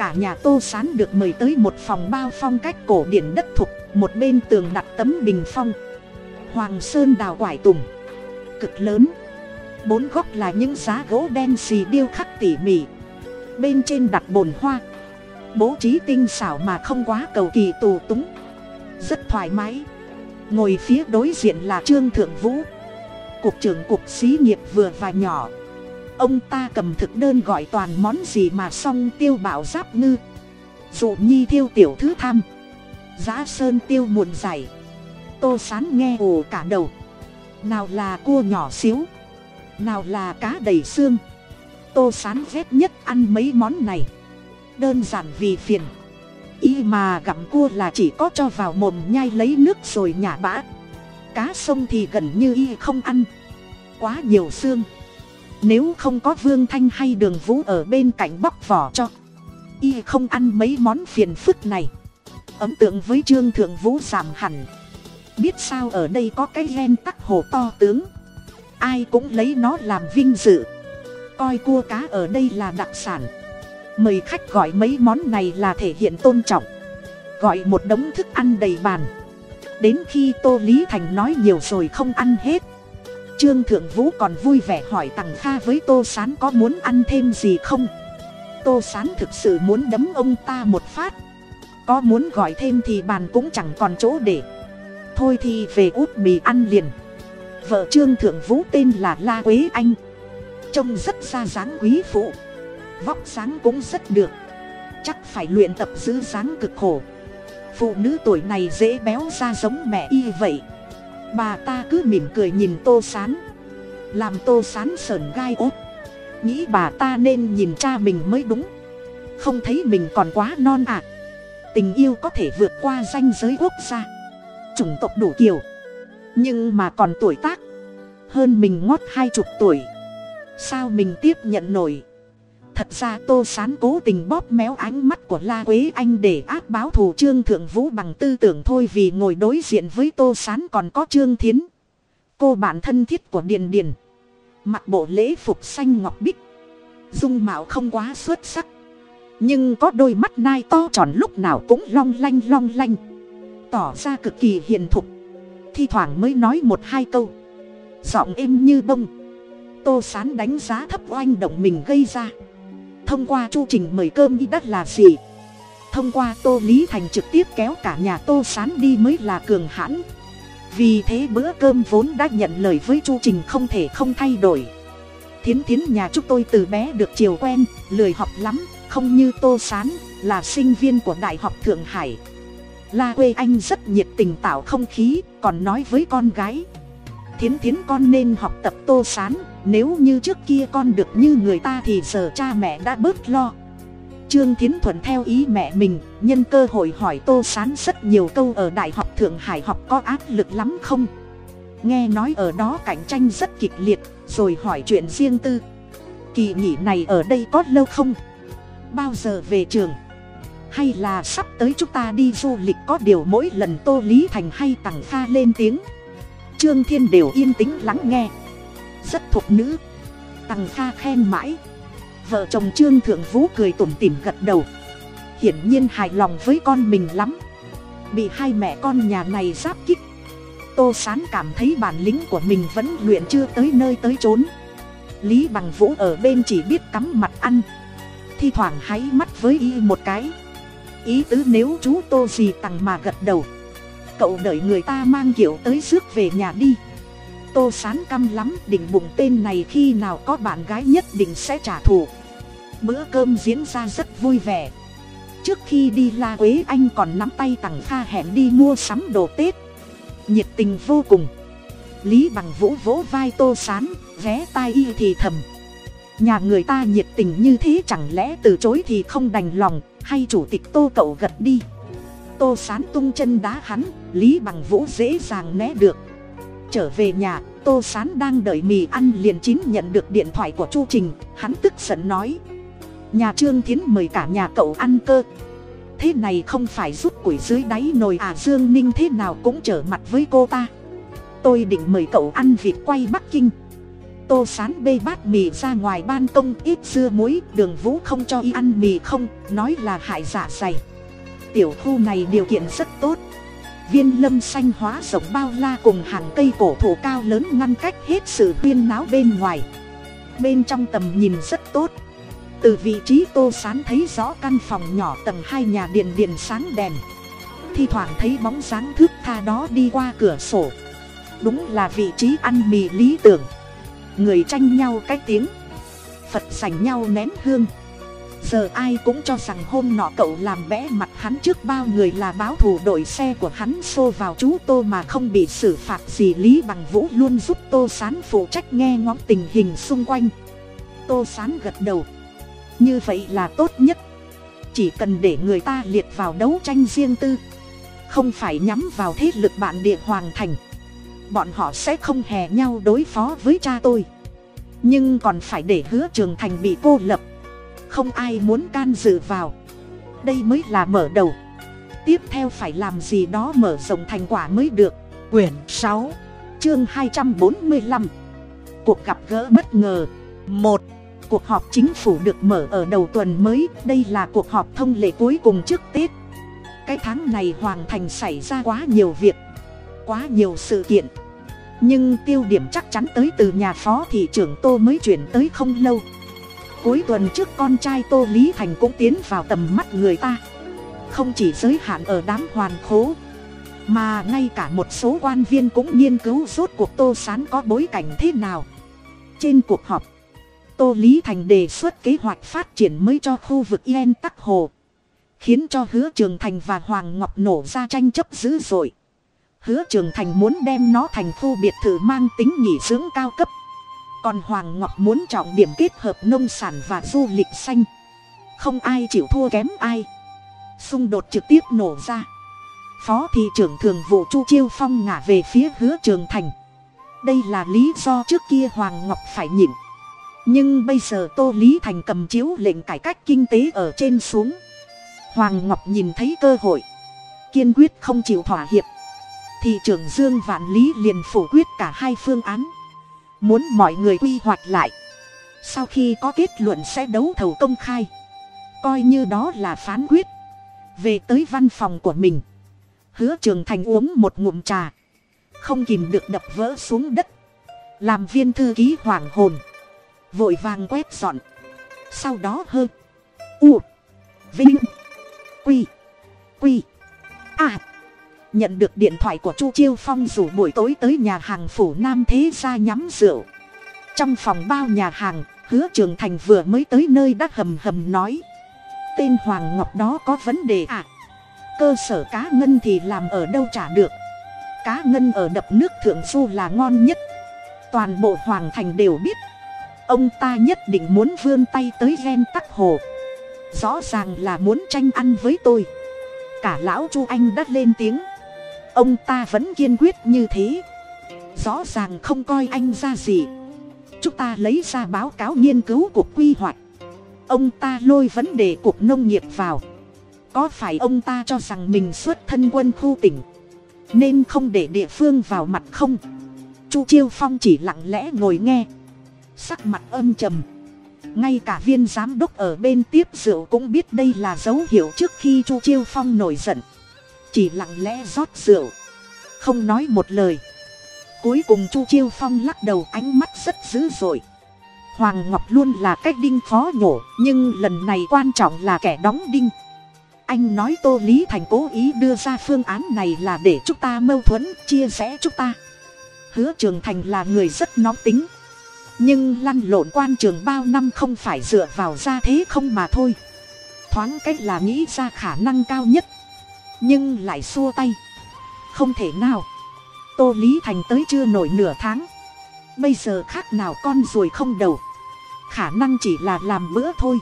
cả nhà tô s á n được mời tới một phòng bao phong cách cổ điển đất thục một bên tường đặt tấm bình phong. Hoàng sơn đào quải tùng, cực lớn. Bốn góc là những giá gỗ đen xì điêu khắc tỉ mỉ. Bên trên đặt bồn hoa. Bố trí tinh xảo mà không quá cầu kỳ tù túng. Rất thoải mái ngồi phía đối diện là trương thượng vũ. Cục trưởng cục xí nghiệp vừa và nhỏ. Ông ta cầm thực đơn gọi toàn món gì mà xong tiêu bảo giáp ngư. Dụ nhi thiêu tiểu thứ tham. Giá sơn tiêu muộn dày tô sán nghe ồ cả đầu. Nào là cua nhỏ xíu. Nào là cá đầy xương. Tô sán ghét nhất ăn mấy món này. Đơn giản vì phiền y mà gặm cua là chỉ có cho vào mồm nhai lấy nước rồi nhả bã. Cá sông thì gần như y không ăn. Quá nhiều xương. Nếu không có vương thanh hay đường vũ ở bên cạnh bóc vỏ cho, y không ăn mấy món phiền phức này. Ấn tượng với trương thượng vũ giảm hẳn. Biết sao ở đây có cái len tắc hồ to tướng. Ai cũng lấy nó làm vinh dự. Coi cua cá ở đây là đặc sản mời khách gọi mấy món này là thể hiện tôn trọng. Gọi một đống thức ăn đầy bàn. Đến khi tô lý thành nói nhiều rồi không ăn hết. Trương thượng vũ còn vui vẻ hỏi tằng kha với tô s á n có muốn ăn thêm gì không? Tô s á n thực sự muốn đấm ông ta một phát. Có muốn gọi thêm thì bàn cũng chẳng còn chỗ để. Thôi thì về út mì ăn liền. Vợ trương thượng vũ tên là la quế anh. Trông rất ra dáng quý phụ vóc dáng cũng rất được. Chắc phải luyện tập giữ dáng cực khổ. Phụ nữ tuổi này dễ béo ra giống mẹ y vậy. Bà ta cứ mỉm cười nhìn tô sán. Làm tô sán sờn gai ốt nghĩ bà ta nên nhìn cha mình mới đúng. Không thấy mình còn quá non ạ. À. tình yêu có thể vượt qua danh giới quốc gia. Chủng tộc đủ kiểu. Nhưng mà còn tuổi tác. Hơn mình ngót hai chục tuổi. Sao mình tiếp nhận nổi? Thật ra tô sán cố tình bóp méo ánh mắt của la quế anh để áp báo thù trương thượng vũ bằng tư tưởng thôi vì ngồi đối diện với tô sán còn có trương thiến. Cô bạn thân thiết của điền điền. Mặc bộ lễ phục xanh ngọc bích. Dung mạo không quá xuất sắc. Nhưng có đôi mắt nai to tròn lúc nào cũng long lanh long lanh. Tỏ ra cực kỳ hiền thục. Thi thoảng mới nói một hai câu. Giọng êm như bông. Tô sán đánh giá thấp oanh động mình gây ra thông qua chu trình mời cơm y đất là gì? Thông qua tô lý thành trực tiếp kéo cả nhà tô sán đi mới là cường hãn. Vì thế bữa cơm vốn đã nhận lời với chu trình không thể không thay đổi. Thiến thiến nhà chúng tôi từ bé được chiều quen, lười học lắm, không như tô sán, là sinh viên của đại học thượng hải. La quê anh rất nhiệt tình tạo không khí, còn nói với con gái thiến thiến con nên học tập tô sán, nếu như trước kia con được như người ta thì giờ cha mẹ đã bớt lo. Trương thiến thuận theo ý mẹ mình, nhân cơ hội hỏi tô sán rất nhiều câu ở đại học thượng hải học có áp lực lắm không? Nghe nói ở đó cạnh tranh rất kịch liệt, rồi hỏi chuyện riêng tư. Kỳ nghỉ này ở đây có lâu không? Bao giờ về trường? Hay là sắp tới chúng ta đi du lịch có điều mỗi lần tô lý thành hay tằng pha lên tiếng? Trương thiên đều yên tĩnh lắng nghe. Rất thục nữ. Tằng kha khen mãi. Vợ chồng trương thượng vũ cười tủm tỉm gật đầu. Hiển nhiên hài lòng với con mình lắm. Bị hai mẹ con nhà này giáp kích. Tô sán cảm thấy bản lĩnh của mình vẫn luyện chưa tới nơi tới chốn. Lý bằng vũ ở bên chỉ biết cắm mặt ăn. Thi thoảng háy mắt với y một cái. Ý tứ nếu chú tô gì tằng mà gật đầu cậu đợi người ta mang kiểu tới rước về nhà đi. Tô sán căm lắm, định bụng tên này khi nào có bạn gái nhất định sẽ trả thù. Bữa cơm diễn ra rất vui vẻ. Trước khi đi la quế anh còn nắm tay tằng pha hẹn đi mua sắm đồ tết. Nhiệt tình vô cùng. Lý bằng vũ vỗ vai tô sán vé tai y thì thầm. Nhà người ta nhiệt tình như thế chẳng lẽ từ chối thì không đành lòng, hay chủ tịch tô cậu gật đi? Tô sán tung chân đá hắn, lý bằng vũ dễ dàng né được. Trở về nhà, tô sán đang đợi mì ăn liền chín nhận được điện thoại của chu trình, hắn tức giận nói. Nhà trương thiến mời cả nhà cậu ăn cơ. Thế này không phải rút củi dưới đáy nồi à dương ninh thế nào cũng trở mặt với cô ta. Tôi định mời cậu ăn vịt quay bắc kinh. Tô sán bê bát mì ra ngoài ban công, ít dưa muối, đường vũ không cho y ăn mì không, nói là hại dạ dày tiểu khu này điều kiện rất tốt. Viên lâm xanh hóa rộng bao la cùng hàng cây cổ thụ cao lớn ngăn cách hết sự huyên náo bên ngoài. Bên trong tầm nhìn rất tốt. Từ vị trí tô sán thấy rõ căn phòng nhỏ tầng hai nhà điện điện sáng đèn. Thi thoảng thấy bóng dáng thước tha đó đi qua cửa sổ. Đúng là vị trí ăn mì lý tưởng. Người tranh nhau cái tiếng. Phật sành nhau nén hương giờ ai cũng cho rằng hôm nọ cậu làm vẽ mặt hắn trước bao người là báo thù đội xe của hắn xô vào chú tô mà không bị xử phạt gì lý bằng vũ luôn giúp tô sán phụ trách nghe ngóng tình hình xung quanh. Tô sán gật đầu. Như vậy là tốt nhất. Chỉ cần để người ta liệt vào đấu tranh riêng tư. Không phải nhắm vào thế lực bạn địa hoàng thành. Bọn họ sẽ không hè nhau đối phó với cha tôi. Nhưng còn phải để hứa trường thành bị cô lập không ai muốn can dự vào. Đây mới là mở đầu. Tiếp theo phải làm gì đó mở rộng thành quả mới được. Quyển sáu, chương hai trăm bốn mươi lăm. Cuộc gặp gỡ bất ngờ. Một, cuộc họp chính phủ được mở ở đầu tuần mới. Đây là cuộc họp thông lệ cuối cùng trước tết. Cái tháng này hoàng thành xảy ra quá nhiều việc, quá nhiều sự kiện. Nhưng tiêu điểm chắc chắn tới từ nhà phó thị trưởng tô mới chuyển tới không lâu cuối tuần trước con trai tô lý thành cũng tiến vào tầm mắt người ta. Không chỉ giới hạn ở đám hoàn khố, mà ngay cả một số quan viên cũng nghiên cứu rốt cuộc tô sán có bối cảnh thế nào. Trên cuộc họp, tô lý thành đề xuất kế hoạch phát triển mới cho khu vực yên tắc hồ, khiến cho hứa trường thành và hoàng ngọc nổ ra tranh chấp dữ dội. Hứa trường thành muốn đem nó thành khu biệt thự mang tính nghỉ dưỡng cao cấp còn hoàng ngọc muốn trọng điểm kết hợp nông sản và du lịch xanh. Không ai chịu thua kém ai. Xung đột trực tiếp nổ ra. Phó thị trưởng thường vụ chu chiêu phong ngả về phía hứa trường thành. Đây là lý do trước kia hoàng ngọc phải nhịn. Nhưng bây giờ tô lý thành cầm chiếu lệnh cải cách kinh tế ở trên xuống. Hoàng ngọc nhìn thấy cơ hội. Kiên quyết không chịu thỏa hiệp. Thị trưởng dương vạn lý liền phủ quyết cả hai phương án muốn mọi người quy hoạch lại. Sau khi có kết luận sẽ đấu thầu công khai. Coi như đó là phán quyết. Về tới văn phòng của mình. Hứa trường thành uống một ngụm trà. Không kìm được đập vỡ xuống đất. Làm viên thư ký hoàng hồn. Vội vàng quét dọn. Sau đó hơn u. Vinh. Quy. Quy. À nhận được điện thoại của chu chiêu phong rủ buổi tối tới nhà hàng phủ nam thế ra nhắm rượu. Trong phòng bao nhà hàng, hứa trường thành vừa mới tới nơi đã hầm hầm nói. Tên hoàng ngọc đó có vấn đề à? Cơ sở cá ngân thì làm ở đâu trả được? Cá ngân ở đập nước thượng du là ngon nhất. Toàn bộ hoàng thành đều biết. Ông ta nhất định muốn vươn tay tới ghen tắc hồ. Rõ ràng là muốn tranh ăn với tôi. Cả lão chu anh đã lên tiếng ông ta vẫn kiên quyết như thế. Rõ ràng không coi anh ra gì. Chúng ta lấy ra báo cáo nghiên cứu cuộc quy hoạch. Ông ta lôi vấn đề cuộc nông nghiệp vào. Có phải ông ta cho rằng mình xuất thân quân khu tỉnh? Nên không để địa phương vào mặt không? Chu chiêu phong chỉ lặng lẽ ngồi nghe. Sắc mặt âm trầm. Ngay cả viên giám đốc ở bên tiếp rượu cũng biết đây là dấu hiệu trước khi chu chiêu phong nổi giận chỉ lặng lẽ rót rượu. Không nói một lời. Cuối cùng chu chiêu phong lắc đầu ánh mắt rất dữ dội. Hoàng ngọc luôn là cách đinh khó nhổ, nhưng lần này quan trọng là kẻ đóng đinh. Anh nói tô lý thành cố ý đưa ra phương án này là để chúng ta mâu thuẫn, chia rẽ chúng ta. Hứa trường thành là người rất nóng tính. Nhưng lăn lộn quan trường bao năm không phải dựa vào ra thế không mà thôi. Thoáng cách là nghĩ ra khả năng cao nhất nhưng lại xua tay. Không thể nào. Tô lý thành tới chưa nổi nửa tháng. Bây giờ khác nào con ruồi không đầu. Khả năng chỉ là làm bữa thôi.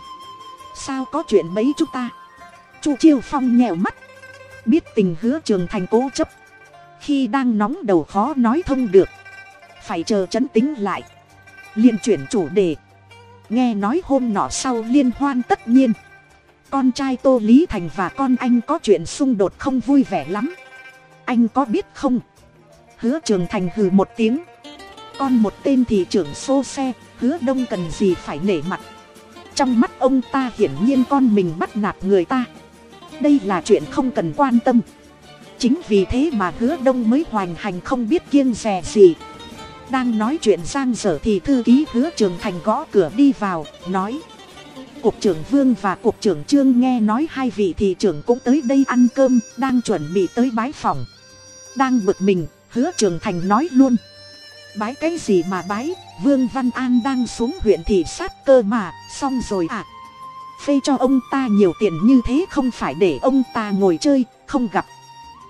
Sao có chuyện mấy chúng ta? Chu chiêu phong nhèo mắt. Biết tình hứa trường thành cố chấp. Khi đang nóng đầu khó nói thông được. Phải chờ chấn tính lại. Liền chuyển chủ đề. Nghe nói hôm nọ sau liên hoan tất nhiên con trai tô lý thành và con anh có chuyện xung đột không vui vẻ lắm. Anh có biết không? Hứa trường thành hừ một tiếng. Con một tên thị trưởng xô xe, hứa đông cần gì phải nể mặt. Trong mắt ông ta hiển nhiên con mình bắt nạt người ta. Đây là chuyện không cần quan tâm. Chính vì thế mà hứa đông mới hoành hành không biết kiêng rè gì. Đang nói chuyện giang dở thì thư ký hứa trường thành gõ cửa đi vào, nói cục trưởng vương và cục trưởng trương nghe nói hai vị thị trưởng cũng tới đây ăn cơm, đang chuẩn bị tới bái phòng. Đang bực mình, hứa trường thành nói luôn. Bái cái gì mà bái, vương văn an đang xuống huyện thị sát cơ mà, xong rồi à phê cho ông ta nhiều tiền như thế không phải để ông ta ngồi chơi, không gặp.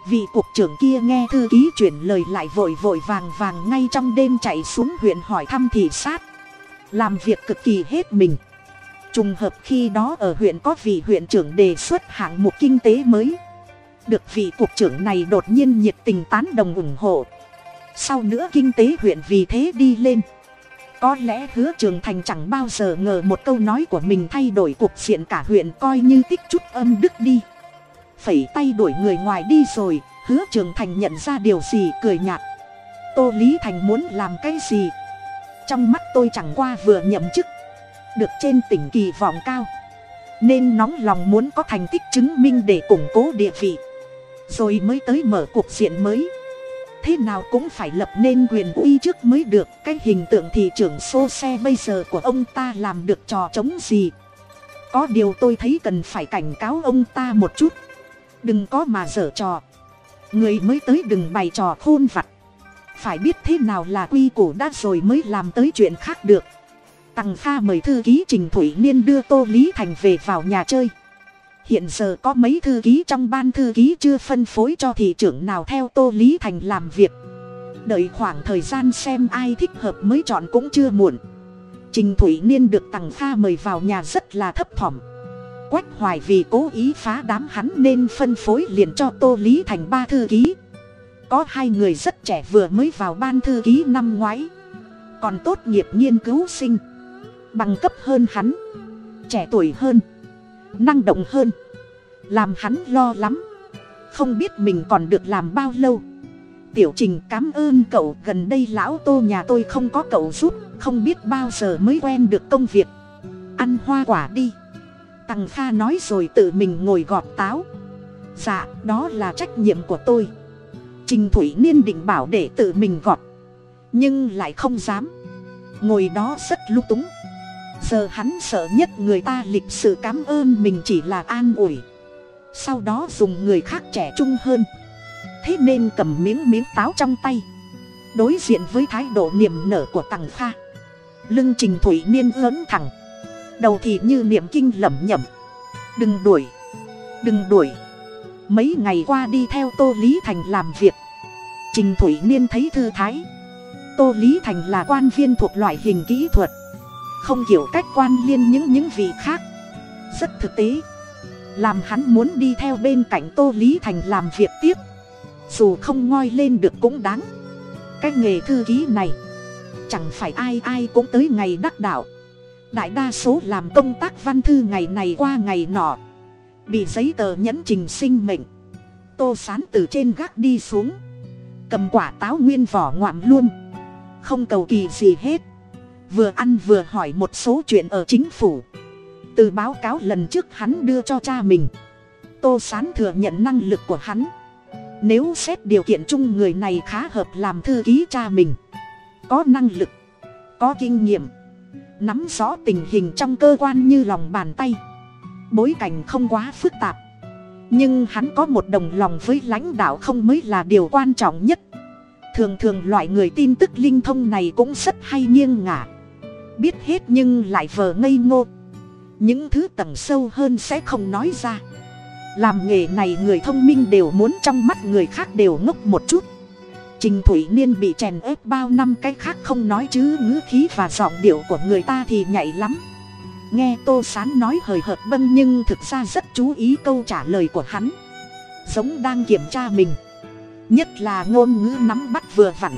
Vị cục trưởng kia nghe thư ký chuyển lời lại vội vội vàng vàng ngay trong đêm chạy xuống huyện hỏi thăm thị sát. Làm việc cực kỳ hết mình trùng hợp khi đó ở huyện có vị huyện trưởng đề xuất hạng mục kinh tế mới. Được vị cục trưởng này đột nhiên nhiệt tình tán đồng ủng hộ. Sau nữa kinh tế huyện vì thế đi lên. Có lẽ hứa trường thành chẳng bao giờ ngờ một câu nói của mình thay đổi cục diện cả huyện coi như tích chút âm đức đi. Phẩy tay đuổi người ngoài đi rồi, hứa trường thành nhận ra điều gì cười nhạt. Tô lý thành muốn làm cái gì? Trong mắt tôi chẳng qua vừa nhậm chức được trên tỉnh kỳ vọng cao. Nên nóng lòng muốn có thành tích chứng minh để củng cố địa vị. Rồi mới tới mở cuộc diện mới. Thế nào cũng phải lập nên quyền uy trước mới được. Cái hình tượng thị trưởng xô xe bây giờ của ông ta làm được trò chống gì? Có điều tôi thấy cần phải cảnh cáo ông ta một chút. Đừng có mà dở trò. Người mới tới đừng bày trò khôn vặt. Phải biết thế nào là quy củ đã rồi mới làm tới chuyện khác được tằng kha mời thư ký trình thủy niên đưa tô lý thành về vào nhà chơi. Hiện giờ có mấy thư ký trong ban thư ký chưa phân phối cho thị trưởng nào theo tô lý thành làm việc. Đợi khoảng thời gian xem ai thích hợp mới chọn cũng chưa muộn. Trình thủy niên được tằng kha mời vào nhà rất là thấp thỏm. Quách hoài vì cố ý phá đám hắn nên phân phối liền cho tô lý thành ba thư ký. Có hai người rất trẻ vừa mới vào ban thư ký năm ngoái. Còn tốt nghiệp nghiên cứu sinh bằng cấp hơn hắn. Trẻ tuổi hơn. Năng động hơn. Làm hắn lo lắm. Không biết mình còn được làm bao lâu. Tiểu trình cám ơn cậu, gần đây lão tô nhà tôi không có cậu giúp, không biết bao giờ mới quen được công việc. Ăn hoa quả đi. Tằng kha nói rồi tự mình ngồi gọt táo. Dạ đó là trách nhiệm của tôi. Trình thủy niên định bảo để tự mình gọt, nhưng lại không dám. Ngồi đó rất lung túng giờ hắn sợ nhất người ta lịch sự cảm ơn mình chỉ là an ủi. Sau đó dùng người khác trẻ trung hơn. Thế nên cầm miếng miếng táo trong tay. Đối diện với thái độ niềm nở của tằng kha. Lưng trình thủy niên lớn thẳng. Đầu thì như niệm kinh lẩm nhẩm. Đừng đuổi. Đừng đuổi. Mấy ngày qua đi theo tô lý thành làm việc. Trình thủy niên thấy thư thái. Tô lý thành là quan viên thuộc loại hình kỹ thuật không hiểu cách quan liên những những vị khác. Rất thực tế. Làm hắn muốn đi theo bên cạnh tô lý thành làm việc tiếp. Dù không ngoi lên được cũng đáng. Cái nghề thư ký này, chẳng phải ai ai cũng tới ngày đắc đạo. Đại đa số làm công tác văn thư ngày này qua ngày nọ. Bị giấy tờ nhẫn trình sinh mệnh. Tô sán từ trên gác đi xuống. Cầm quả táo nguyên vỏ ngoạm luôn. Không cầu kỳ gì hết vừa ăn vừa hỏi một số chuyện ở chính phủ. Từ báo cáo lần trước hắn đưa cho cha mình. Tô sán thừa nhận năng lực của hắn. Nếu xét điều kiện chung người này khá hợp làm thư ký cha mình. Có năng lực, có kinh nghiệm, nắm rõ tình hình trong cơ quan như lòng bàn tay. Bối cảnh không quá phức tạp. Nhưng hắn có một đồng lòng với lãnh đạo không mới là điều quan trọng nhất. Thường thường loại người tin tức linh thông này cũng rất hay nghiêng ngả biết hết nhưng lại vờ ngây ngô. Những thứ tầng sâu hơn sẽ không nói ra. Làm nghề này người thông minh đều muốn trong mắt người khác đều ngốc một chút. Trình thủy niên bị chèn ép bao năm cái khác không nói chứ ngữ khí và giọng điệu của người ta thì nhạy lắm. Nghe tô sán nói hời hợt bâng nhưng thực ra rất chú ý câu trả lời của hắn. Giống đang kiểm tra mình. Nhất là ngôn ngữ nắm bắt vừa vặn.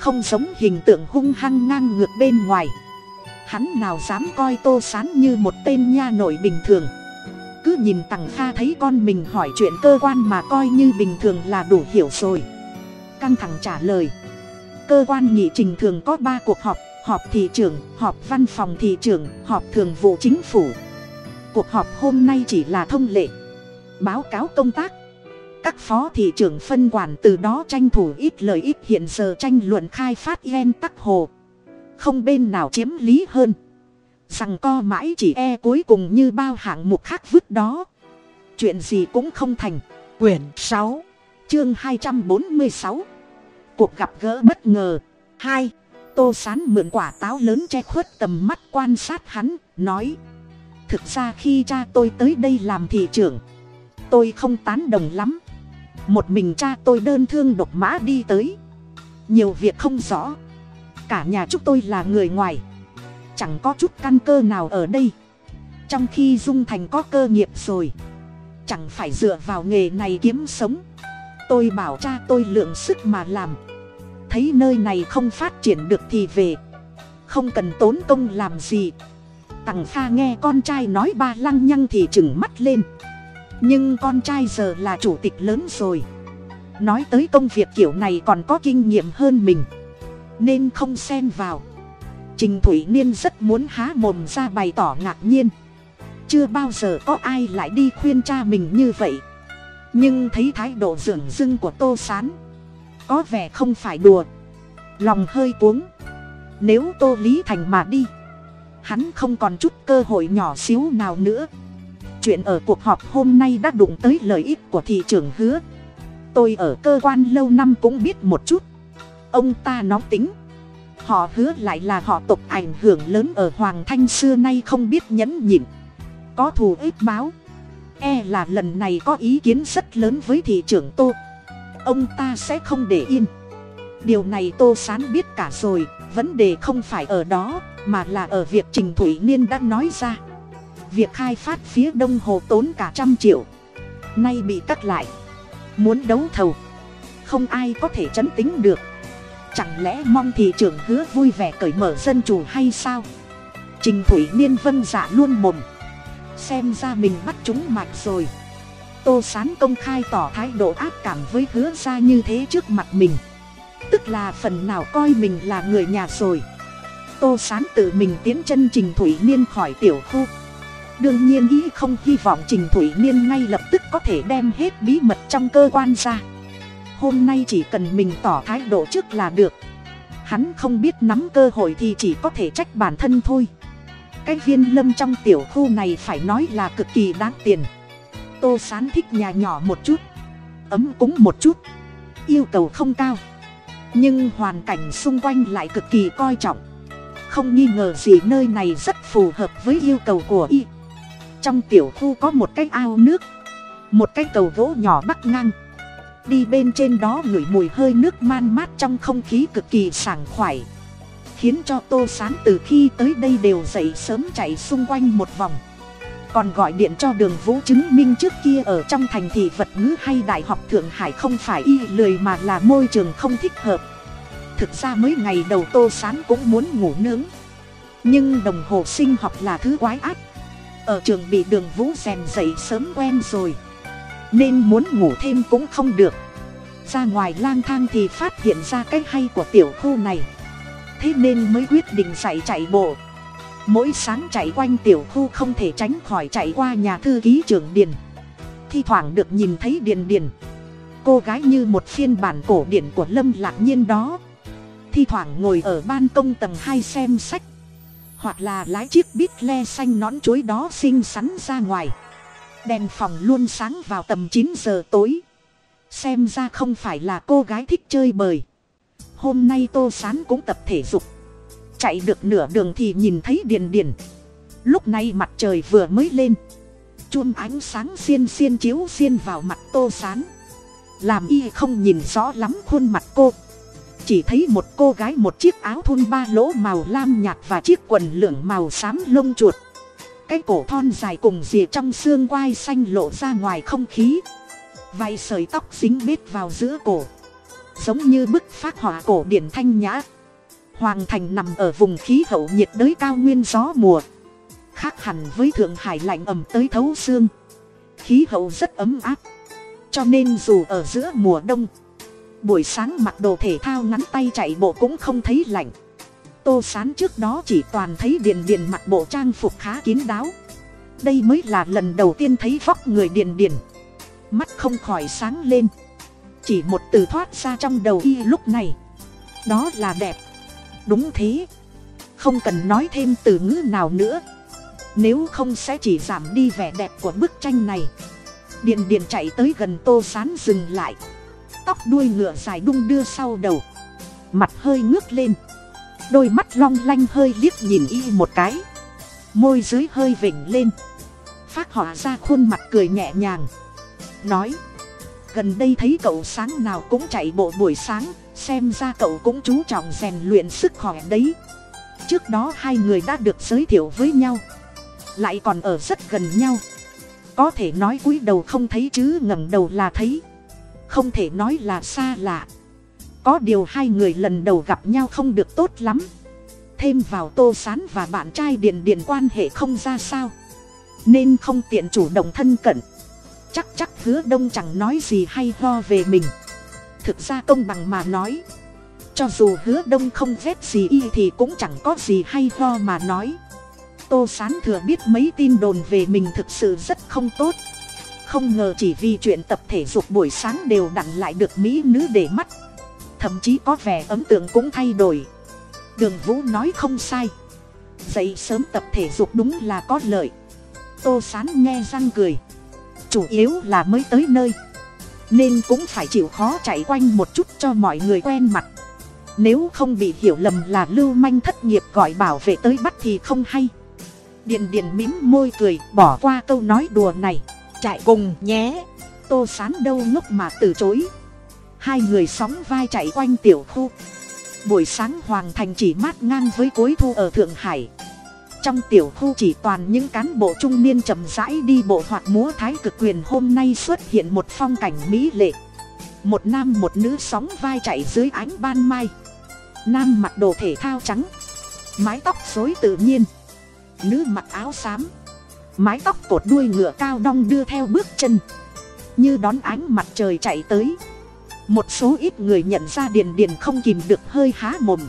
Không giống hình tượng hung hăng ngang ngược bên ngoài hắn nào dám coi tô sán như một tên nha nội bình thường. Cứ nhìn tằng kha thấy con mình hỏi chuyện cơ quan mà coi như bình thường là đủ hiểu rồi. Căng thẳng trả lời. Cơ quan nghị trình thường có ba cuộc họp họp thị trưởng, họp văn phòng thị trưởng, họp thường vụ chính phủ. Cuộc họp hôm nay chỉ là thông lệ. Báo cáo công tác. Các phó thị trưởng phân quản từ đó tranh thủ ít lợi ích hiện giờ tranh luận khai phát yen tắc hồ không bên nào chiếm lý hơn. Rằng co mãi chỉ e cuối cùng như bao hạng mục khác vứt đó. Chuyện gì cũng không thành. Quyển sáu, chương hai trăm bốn mươi sáu. Cuộc gặp gỡ bất ngờ. Hai, tô sán mượn quả táo lớn che khuất tầm mắt quan sát hắn, nói, thực ra khi cha tôi tới đây làm thị trưởng, tôi không tán đồng lắm. Một mình cha tôi đơn thương độc mã đi tới. Nhiều việc không rõ cả nhà chúng tôi là người ngoài. Chẳng có chút căn cơ nào ở đây. Trong khi dung thành có cơ nghiệp rồi, chẳng phải dựa vào nghề này kiếm sống. Tôi bảo cha tôi lượng sức mà làm. Thấy nơi này không phát triển được thì về. Không cần tốn công làm gì. Tằng pha nghe con trai nói ba lăng nhăng thì chừng mắt lên. Nhưng con trai giờ là chủ tịch lớn rồi. Nói tới công việc kiểu này còn có kinh nghiệm hơn mình nên không xen vào. Trình thủy niên rất muốn há mồm ra bày tỏ ngạc nhiên. Chưa bao giờ có ai lại đi khuyên cha mình như vậy. Nhưng thấy thái độ dường dưng của tô s á n có vẻ không phải đùa. Lòng hơi cuống. Nếu tô lý thành mà đi, hắn không còn chút cơ hội nhỏ xíu nào nữa. Chuyện ở cuộc họp hôm nay đã đụng tới lợi ích của thị trường hứa. Tôi ở cơ quan lâu năm cũng biết một chút ông ta nóng tính. Họ hứa lại là họ tộc ảnh hưởng lớn ở hoàng thanh xưa nay không biết nhẫn nhịn. Có thù ít báo. E là lần này có ý kiến rất lớn với thị trưởng tô. Ông ta sẽ không để yên. Điều này tô sán biết cả rồi, vấn đề không phải ở đó, mà là ở việc trình thủy niên đã nói ra. Việc khai phát phía đông hồ tốn cả trăm triệu. Nay bị cắt lại. Muốn đấu thầu. Không ai có thể chấn tính được chẳng lẽ mong thị trưởng hứa vui vẻ cởi mở dân chủ hay sao? Trình thủy niên vân dạ luôn mồm. Xem ra mình bắt chúng mạch rồi. Tô sán công khai tỏ thái độ ác cảm với hứa ra như thế trước mặt mình. Tức là phần nào coi mình là người nhà rồi. Tô sán tự mình tiến chân trình thủy niên khỏi tiểu khu. Đương nhiên ý không hy vọng trình thủy niên ngay lập tức có thể đem hết bí mật trong cơ quan ra hôm nay chỉ cần mình tỏ thái độ trước là được. Hắn không biết nắm cơ hội thì chỉ có thể trách bản thân thôi. Cái viên lâm trong tiểu khu này phải nói là cực kỳ đáng tiền. Tô sán thích nhà nhỏ một chút, ấm cúng một chút, yêu cầu không cao. Nhưng hoàn cảnh xung quanh lại cực kỳ coi trọng. Không nghi ngờ gì nơi này rất phù hợp với yêu cầu của y. Trong tiểu khu có một cái ao nước, một cái cầu gỗ nhỏ bắc ngang đi bên trên đó ngửi mùi hơi nước man mát trong không khí cực kỳ sảng khoải khiến cho tô sán từ khi tới đây đều dậy sớm chạy xung quanh một vòng. Còn gọi điện cho đường vũ chứng minh trước kia ở trong thành thị vật ngữ hay đại học thượng hải không phải y lười mà là môi trường không thích hợp. Thực ra mới ngày đầu tô sán cũng muốn ngủ nướng. Nhưng đồng hồ sinh học là thứ quái ác. Ở trường bị đường vũ rèn dậy sớm quen rồi nên muốn ngủ thêm cũng không được. Ra ngoài lang thang thì phát hiện ra cái hay của tiểu khu này. Thế nên mới quyết định dạy chạy bộ. Mỗi sáng chạy quanh tiểu khu không thể tránh khỏi chạy qua nhà thư ký trưởng điền thi thoảng được nhìn thấy điền điền cô gái như một phiên bản cổ điển của lâm lạc nhiên đó. Thi thoảng ngồi ở ban công tầng hai xem sách. Hoặc là lái chiếc bít le xanh nón chuối đó xinh xắn ra ngoài đèn phòng luôn sáng vào tầm chín giờ tối. Xem ra không phải là cô gái thích chơi bời. Hôm nay tô sán cũng tập thể dục. Chạy được nửa đường thì nhìn thấy điền điền. Lúc này mặt trời vừa mới lên. Chun ánh sáng xiên xiên chiếu xiên vào mặt tô sán. Làm y không nhìn rõ lắm khuôn mặt cô. Chỉ thấy một cô gái một chiếc áo thun ba lỗ màu lam nhạt và chiếc quần lưỡng màu xám lông chuột cái cổ thon dài cùng rìa trong xương quai xanh lộ ra ngoài không khí. Vài sợi tóc dính bết vào giữa cổ. Giống như bức phát họa cổ điển thanh nhã. Hoàng thành nằm ở vùng khí hậu nhiệt đới cao nguyên gió mùa. Khác hẳn với thượng hải lạnh ẩm tới thấu xương. Khí hậu rất ấm áp. Cho nên dù ở giữa mùa đông, buổi sáng mặc đồ thể thao ngắn tay chạy bộ cũng không thấy lạnh tô sán trước đó chỉ toàn thấy điền điền mặc bộ trang phục khá kín đáo. Đây mới là lần đầu tiên thấy vóc người điền điền mắt không khỏi sáng lên. Chỉ một từ thoát ra trong đầu y lúc này. Đó là đẹp. Đúng thế. Không cần nói thêm từ ngữ nào nữa. Nếu không sẽ chỉ giảm đi vẻ đẹp của bức tranh này. Điền điền chạy tới gần tô sán dừng lại. Tóc đuôi ngựa dài đung đưa sau đầu. Mặt hơi ngước lên đôi mắt long lanh hơi liếc nhìn y một cái. Môi dưới hơi vểnh lên. Phát họa ra khuôn mặt cười nhẹ nhàng. Nói, gần đây thấy cậu sáng nào cũng chạy bộ buổi sáng, xem ra cậu cũng chú trọng rèn luyện sức khỏe đấy. Trước đó hai người đã được giới thiệu với nhau, lại còn ở rất gần nhau. Có thể nói cúi đầu không thấy chứ ngẩng đầu là thấy. Không thể nói là xa lạ có điều hai người lần đầu gặp nhau không được tốt lắm. Thêm vào tô sán và bạn trai điền điền quan hệ không ra sao. Nên không tiện chủ động thân cận. Chắc chắc hứa đông chẳng nói gì hay ho về mình. Thực ra công bằng mà nói. Cho dù hứa đông không ghét gì y thì cũng chẳng có gì hay ho mà nói. Tô sán thừa biết mấy tin đồn về mình thực sự rất không tốt. Không ngờ chỉ vì chuyện tập thể dục buổi sáng đều đặn lại được mỹ nữ để mắt thậm chí có vẻ ấn tượng cũng thay đổi. Đường vũ nói không sai. Dậy sớm tập thể dục đúng là có lợi. Tô sán nghe răng cười. Chủ yếu là mới tới nơi. Nên cũng phải chịu khó chạy quanh một chút cho mọi người quen mặt. Nếu không bị hiểu lầm là lưu manh thất nghiệp gọi bảo vệ tới bắt thì không hay. Điền điền mím môi cười, bỏ qua câu nói đùa này. Chạy cùng nhé. Tô sán đâu ngốc mà từ chối hai người sóng vai chạy quanh tiểu khu. Buổi sáng hoàng thành chỉ mát ngang với cuối thu ở thượng hải. Trong tiểu khu chỉ toàn những cán bộ trung niên chậm rãi đi bộ hoặc múa thái cực quyền hôm nay xuất hiện một phong cảnh mỹ lệ. Một nam một nữ sóng vai chạy dưới ánh ban mai. Nam mặc đồ thể thao trắng. Mái tóc xối tự nhiên. Nữ mặc áo xám. Mái tóc cột đuôi ngựa cao đong đưa theo bước chân. Như đón ánh mặt trời chạy tới một số ít người nhận ra điền điền không kìm được hơi há mồm.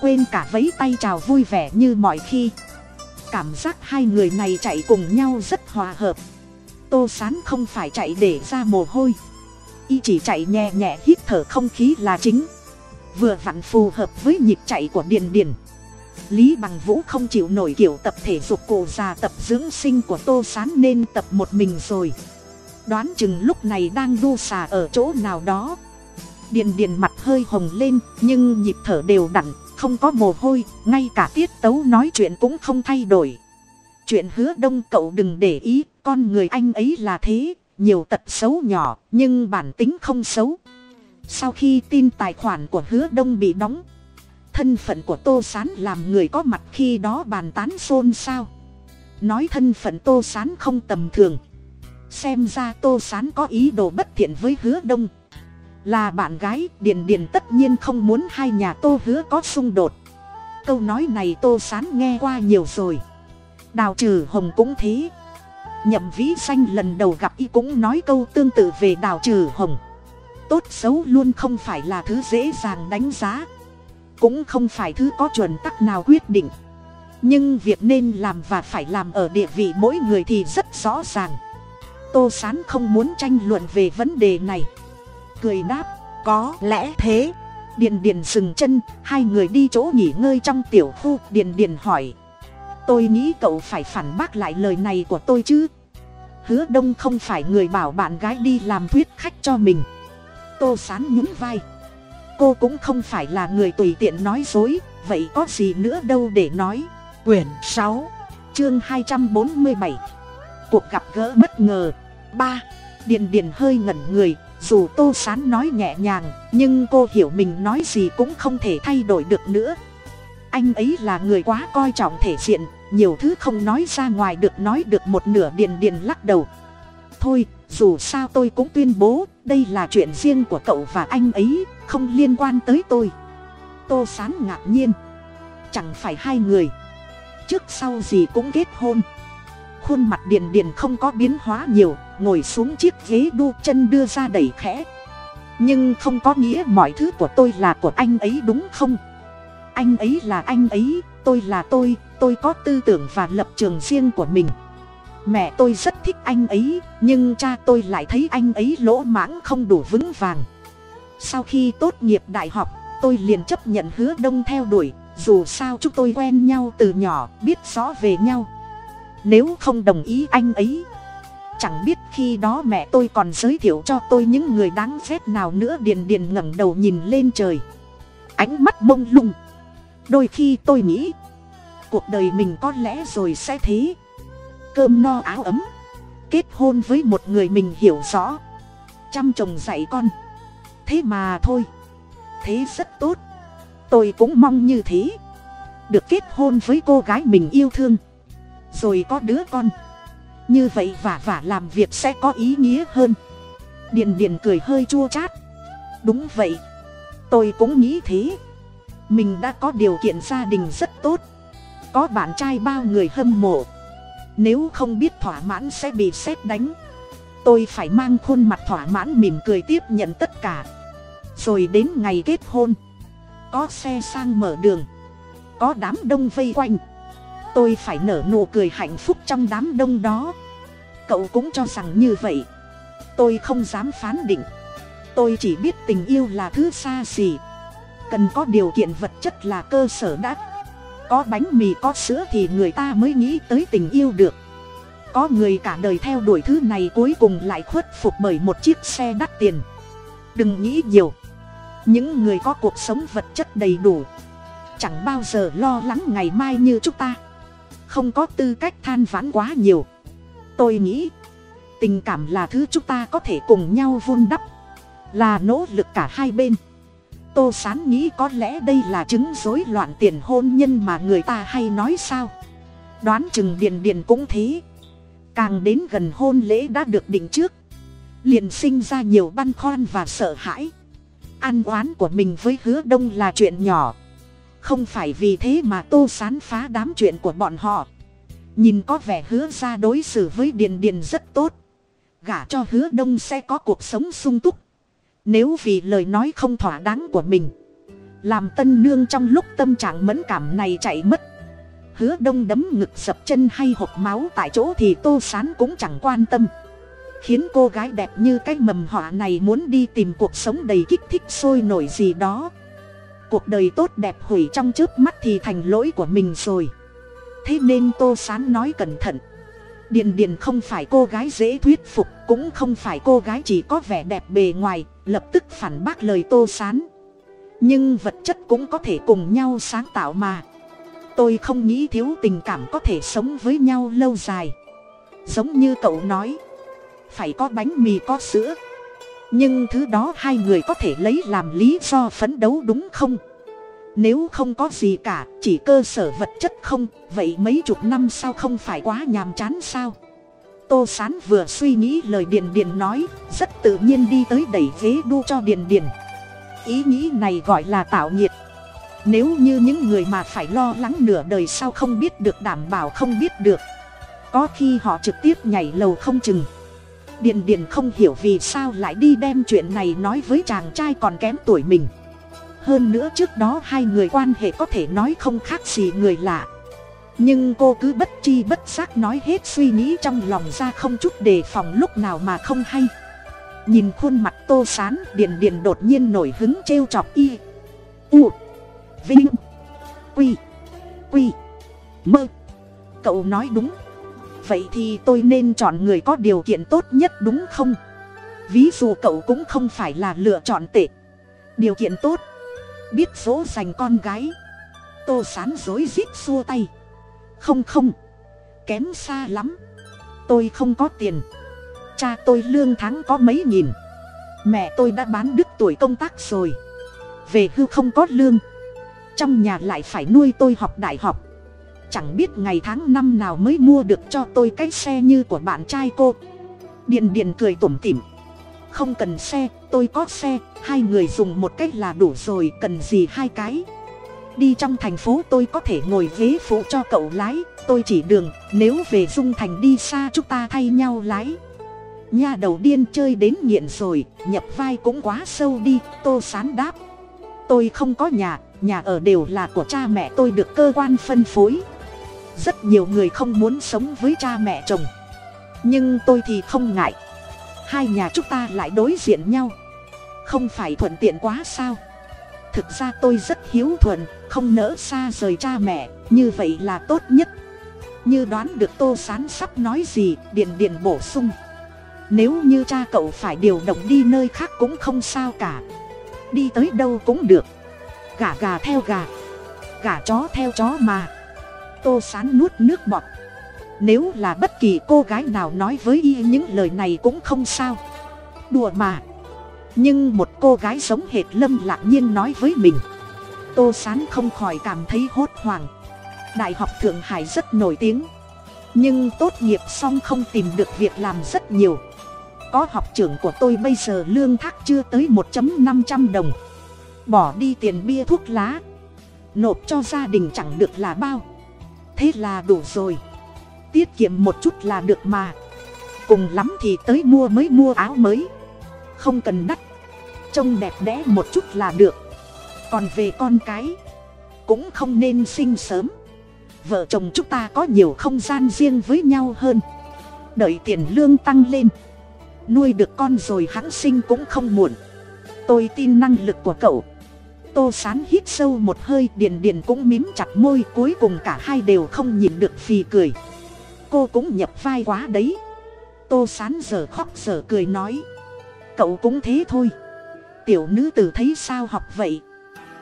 Quên cả vấy tay chào vui vẻ như mọi khi. Cảm giác hai người này chạy cùng nhau rất hòa hợp. Tô sán không phải chạy để ra mồ hôi. Y chỉ chạy nhẹ nhẹ hít thở không khí là chính. Vừa vặn phù hợp với nhịp chạy của điền điền. Lý bằng vũ không chịu nổi kiểu tập thể dục cổ già tập dưỡng sinh của tô sán nên tập một mình rồi đoán chừng lúc này đang đu xà ở chỗ nào đó. Điền điền mặt hơi hồng lên, nhưng nhịp thở đều đặn, không có mồ hôi, ngay cả tiết tấu nói chuyện cũng không thay đổi. Chuyện hứa đông cậu đừng để ý, con người anh ấy là thế, nhiều tật xấu nhỏ, nhưng bản tính không xấu. Sau khi tin tài khoản của hứa đông bị đóng, thân phận của tô s á n làm người có mặt khi đó bàn tán xôn xao. Nói thân phận tô s á n không tầm thường xem ra tô s á n có ý đồ bất thiện với hứa đông. Là bạn gái điền điền tất nhiên không muốn hai nhà tô hứa có xung đột. Câu nói này tô s á n nghe qua nhiều rồi. Đào trừ hồng cũng thế. Nhậm vĩ xanh lần đầu gặp y cũng nói câu tương tự về đào trừ hồng. Tốt xấu luôn không phải là thứ dễ dàng đánh giá. Cũng không phải thứ có chuẩn tắc nào quyết định. Nhưng việc nên làm và phải làm ở địa vị mỗi người thì rất rõ ràng tô sán không muốn tranh luận về vấn đề này. Cười đáp, có lẽ thế. Điền điền dừng chân, hai người đi chỗ nghỉ ngơi trong tiểu khu. Điền điền hỏi, tôi nghĩ cậu phải phản bác lại lời này của tôi chứ? Hứa đông không phải người bảo bạn gái đi làm thuyết khách cho mình. Tô sán nhún vai, cô cũng không phải là người tùy tiện nói dối, vậy có gì nữa đâu để nói. Quyển sáu, chương hai trăm bốn mươi bảy cuộc gặp gỡ bất ngờ. Ba, điền điền hơi ngẩn người, dù tô sán nói nhẹ nhàng, nhưng cô hiểu mình nói gì cũng không thể thay đổi được nữa. Anh ấy là người quá coi trọng thể diện, nhiều thứ không nói ra ngoài được nói được một nửa điền điền lắc đầu. Thôi, dù sao tôi cũng tuyên bố, đây là chuyện riêng của cậu và anh ấy, không liên quan tới tôi. Tô sán ngạc nhiên. Chẳng phải hai người. Trước sau gì cũng kết hôn khuôn mặt điền điền không có biến hóa nhiều, ngồi xuống chiếc ghế đu chân đưa ra đẩy khẽ. Nhưng không có nghĩa mọi thứ của tôi là của anh ấy đúng không? Anh ấy là anh ấy, tôi là tôi tôi có tư tưởng và lập trường riêng của mình. Mẹ tôi rất thích anh ấy, nhưng cha tôi lại thấy anh ấy lỗ mãng không đủ vững vàng. Sau khi tốt nghiệp đại học, tôi liền chấp nhận hứa đông theo đuổi, dù sao chúng tôi quen nhau từ nhỏ, biết rõ về nhau nếu không đồng ý anh ấy, chẳng biết khi đó mẹ tôi còn giới thiệu cho tôi những người đáng ghét nào nữa. Điền điền ngẩng đầu nhìn lên trời, ánh mắt mông lung. Đôi khi tôi nghĩ, cuộc đời mình có lẽ rồi sẽ thế. Cơm no áo ấm, kết hôn với một người mình hiểu rõ, chăm chồng dạy con. Thế mà thôi, thế rất tốt. Tôi cũng mong như thế, được kết hôn với cô gái mình yêu thương rồi có đứa con. Như vậy vả vả làm việc sẽ có ý nghĩa hơn. Điền điền cười hơi chua chát. Đúng vậy. Tôi cũng nghĩ thế. Mình đã có điều kiện gia đình rất tốt. Có bạn trai bao người hâm mộ. Nếu không biết thỏa mãn sẽ bị xét đánh. Tôi phải mang khuôn mặt thỏa mãn mỉm cười tiếp nhận tất cả. Rồi đến ngày kết hôn. Có xe sang mở đường. Có đám đông vây quanh tôi phải nở nụ cười hạnh phúc trong đám đông đó. Cậu cũng cho rằng như vậy. Tôi không dám phán định. Tôi chỉ biết tình yêu là thứ xa xỉ. Cần có điều kiện vật chất là cơ sở đã. Có bánh mì, có sữa thì người ta mới nghĩ tới tình yêu được. Có người cả đời theo đuổi thứ này cuối cùng lại khuất phục bởi một chiếc xe đắt tiền. Đừng nghĩ nhiều. Những người có cuộc sống vật chất đầy đủ. Chẳng bao giờ lo lắng ngày mai như chúng ta không có tư cách than vãn quá nhiều. Tôi nghĩ, tình cảm là thứ chúng ta có thể cùng nhau vun đắp, là nỗ lực cả hai bên. Tô sán nghĩ có lẽ đây là chứng rối loạn tiền hôn nhân mà người ta hay nói sao. Đoán chừng điền điền cũng thế. Càng đến gần hôn lễ đã được định trước, liền sinh ra nhiều băn khoăn và sợ hãi. Ăn oán của mình với hứa đông là chuyện nhỏ không phải vì thế mà tô sán phá đám chuyện của bọn họ. Nhìn có vẻ hứa ra đối xử với điền điền rất tốt. Gả cho hứa đông sẽ có cuộc sống sung túc. Nếu vì lời nói không thỏa đáng của mình, làm tân nương trong lúc tâm trạng mẫn cảm này chạy mất. Hứa đông đấm ngực sập chân hay hộp máu tại chỗ thì tô sán cũng chẳng quan tâm. Khiến cô gái đẹp như cái mầm họa này muốn đi tìm cuộc sống đầy kích thích sôi nổi gì đó cuộc đời tốt đẹp hủy trong trước mắt thì thành lỗi của mình rồi. Thế nên tô sán nói cẩn thận. Điền điền không phải cô gái dễ thuyết phục, cũng không phải cô gái chỉ có vẻ đẹp bề ngoài, lập tức phản bác lời tô sán. Nhưng vật chất cũng có thể cùng nhau sáng tạo mà. Tôi không nghĩ thiếu tình cảm có thể sống với nhau lâu dài. Giống như cậu nói, phải có bánh mì có sữa nhưng thứ đó hai người có thể lấy làm lý do phấn đấu đúng không? Nếu không có gì cả, chỉ cơ sở vật chất không, vậy mấy chục năm sau không phải quá nhàm chán sao? Tô sán vừa suy nghĩ lời điền điền nói, rất tự nhiên đi tới đẩy ghế đu cho điền điền. Ý nghĩ này gọi là tạo nhiệt nếu như những người mà phải lo lắng nửa đời sau không biết được, đảm bảo không biết được, có khi họ trực tiếp nhảy lầu không chừng điền điền không hiểu vì sao lại đi đem chuyện này nói với chàng trai còn kém tuổi mình. Hơn nữa trước đó hai người quan hệ có thể nói không khác gì người lạ. Nhưng cô cứ bất chi bất giác nói hết suy nghĩ trong lòng ra không chút đề phòng lúc nào mà không hay. Nhìn khuôn mặt tô sán, điền điền đột nhiên nổi hứng trêu chọc y. U, vinh, quy quy, mơ. Cậu nói đúng vậy thì tôi nên chọn người có điều kiện tốt nhất đúng không? Ví dụ cậu cũng không phải là lựa chọn tệ. Điều kiện tốt. Biết dỗ dành con gái. Tô sán rối rít xua tay. Không không. Kém xa lắm. Tôi không có tiền. Cha tôi lương tháng có mấy nghìn. Mẹ tôi đã bán đứt tuổi công tác rồi. Về hưu không có lương. Trong nhà lại phải nuôi tôi học đại học chẳng biết ngày tháng năm nào mới mua được cho tôi cái xe như của bạn trai cô. Điền điền cười tủm tỉm. Không cần xe, tôi có xe, hai người dùng một cách là đủ rồi, cần gì hai cái. Đi trong thành phố tôi có thể ngồi ghế phụ cho cậu lái, tôi chỉ đường, nếu về dung thành đi xa chúng ta thay nhau lái. Nha đầu điên chơi đến nghiện rồi, nhập vai cũng quá sâu đi, tô sán đáp. Tôi không có nhà nhà ở đều là của cha mẹ tôi được cơ quan phân phối rất nhiều người không muốn sống với cha mẹ chồng. Nhưng tôi thì không ngại. Hai nhà chúng ta lại đối diện nhau. Không phải thuận tiện quá sao? Thực ra tôi rất hiếu thuận, không nỡ xa rời cha mẹ. Như vậy là tốt nhất. Như đoán được tô sán sắp nói gì điền điền bổ sung. Nếu như cha cậu phải điều động đi nơi khác cũng không sao cả. Đi tới đâu cũng được. Gà gà theo gà. Gà chó theo chó mà tô sán nuốt nước bọt. Nếu là bất kỳ cô gái nào nói với y những lời này cũng không sao. Đùa mà. Nhưng một cô gái giống hệt lâm lạc nhiên nói với mình. Tô sán không khỏi cảm thấy hốt hoảng. Đại học thượng hải rất nổi tiếng. Nhưng tốt nghiệp xong không tìm được việc làm rất nhiều. Có học trưởng của tôi bây giờ lương thác chưa tới một năm trăm đồng. Bỏ đi tiền bia thuốc lá. Nộp cho gia đình chẳng được là bao thế là đủ rồi. Tiết kiệm một chút là được mà. Cùng lắm thì tới mua mới mua áo mới. Không cần đắt. Trông đẹp đẽ một chút là được. Còn về con cái, cũng không nên sinh sớm. Vợ chồng chúng ta có nhiều không gian riêng với nhau hơn. Đợi tiền lương tăng lên. Nuôi được con rồi hãng sinh cũng không muộn. Tôi tin năng lực của cậu tô sán hít sâu một hơi, điền điền cũng mím chặt môi, cuối cùng cả hai đều không nhìn được phì cười. Cô cũng nhập vai quá đấy. Tô sán giờ khóc giờ cười nói, cậu cũng thế thôi. Tiểu nữ tử thấy sao học vậy?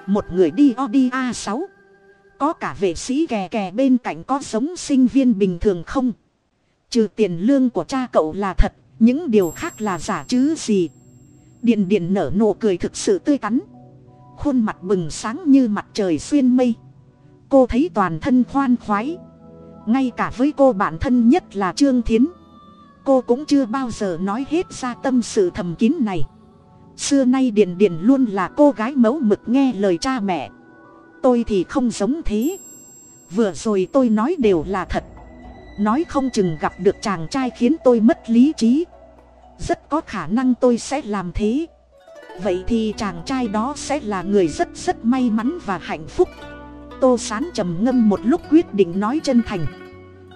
Một người đi o đi a sáu. Có cả vệ sĩ kè kè bên cạnh có giống sinh viên bình thường không? Trừ tiền lương của cha cậu là thật, những điều khác là giả chứ gì. Điền điền nở nụ cười thực sự tươi tắn khuôn mặt bừng sáng như mặt trời xuyên mây. Cô thấy toàn thân khoan khoái. Ngay cả với cô bạn thân nhất là trương thiến, cô cũng chưa bao giờ nói hết ra tâm sự thầm kín này. Xưa nay điền điền luôn là cô gái mẫu mực nghe lời cha mẹ. Tôi thì không giống thế. Vừa rồi tôi nói đều là thật. Nói không chừng gặp được chàng trai khiến tôi mất lý trí. Rất có khả năng tôi sẽ làm thế vậy thì chàng trai đó sẽ là người rất rất may mắn và hạnh phúc. Tô sán trầm ngâm một lúc quyết định nói chân thành.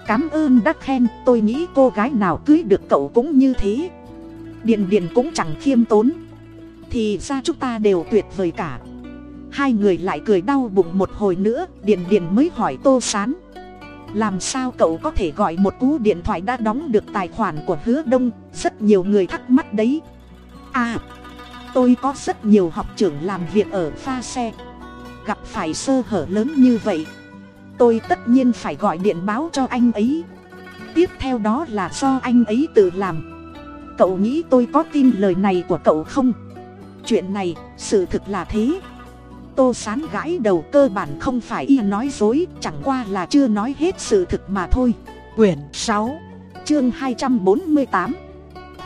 Cám ơn đắc khen, tôi nghĩ cô gái nào cưới được cậu cũng như thế. Điền điền cũng chẳng khiêm tốn. Thì ra chúng ta đều tuyệt vời cả. Hai người lại cười đau bụng một hồi nữa điền điền mới hỏi tô sán. Làm sao cậu có thể gọi một cú điện thoại đã đóng được tài khoản của hứa đông? Rất nhiều người thắc mắc đấy. À tôi có rất nhiều học trưởng làm việc ở pha xe. Gặp phải sơ hở lớn như vậy, tôi tất nhiên phải gọi điện báo cho anh ấy. Tiếp theo đó là do anh ấy tự làm. Cậu nghĩ tôi có tin lời này của cậu không? Chuyện này, sự thực là thế. Tô sán gãi đầu cơ bản không phải y nói dối, chẳng qua là chưa nói hết sự thực mà thôi. Quyển sáu, chương hai trăm bốn mươi tám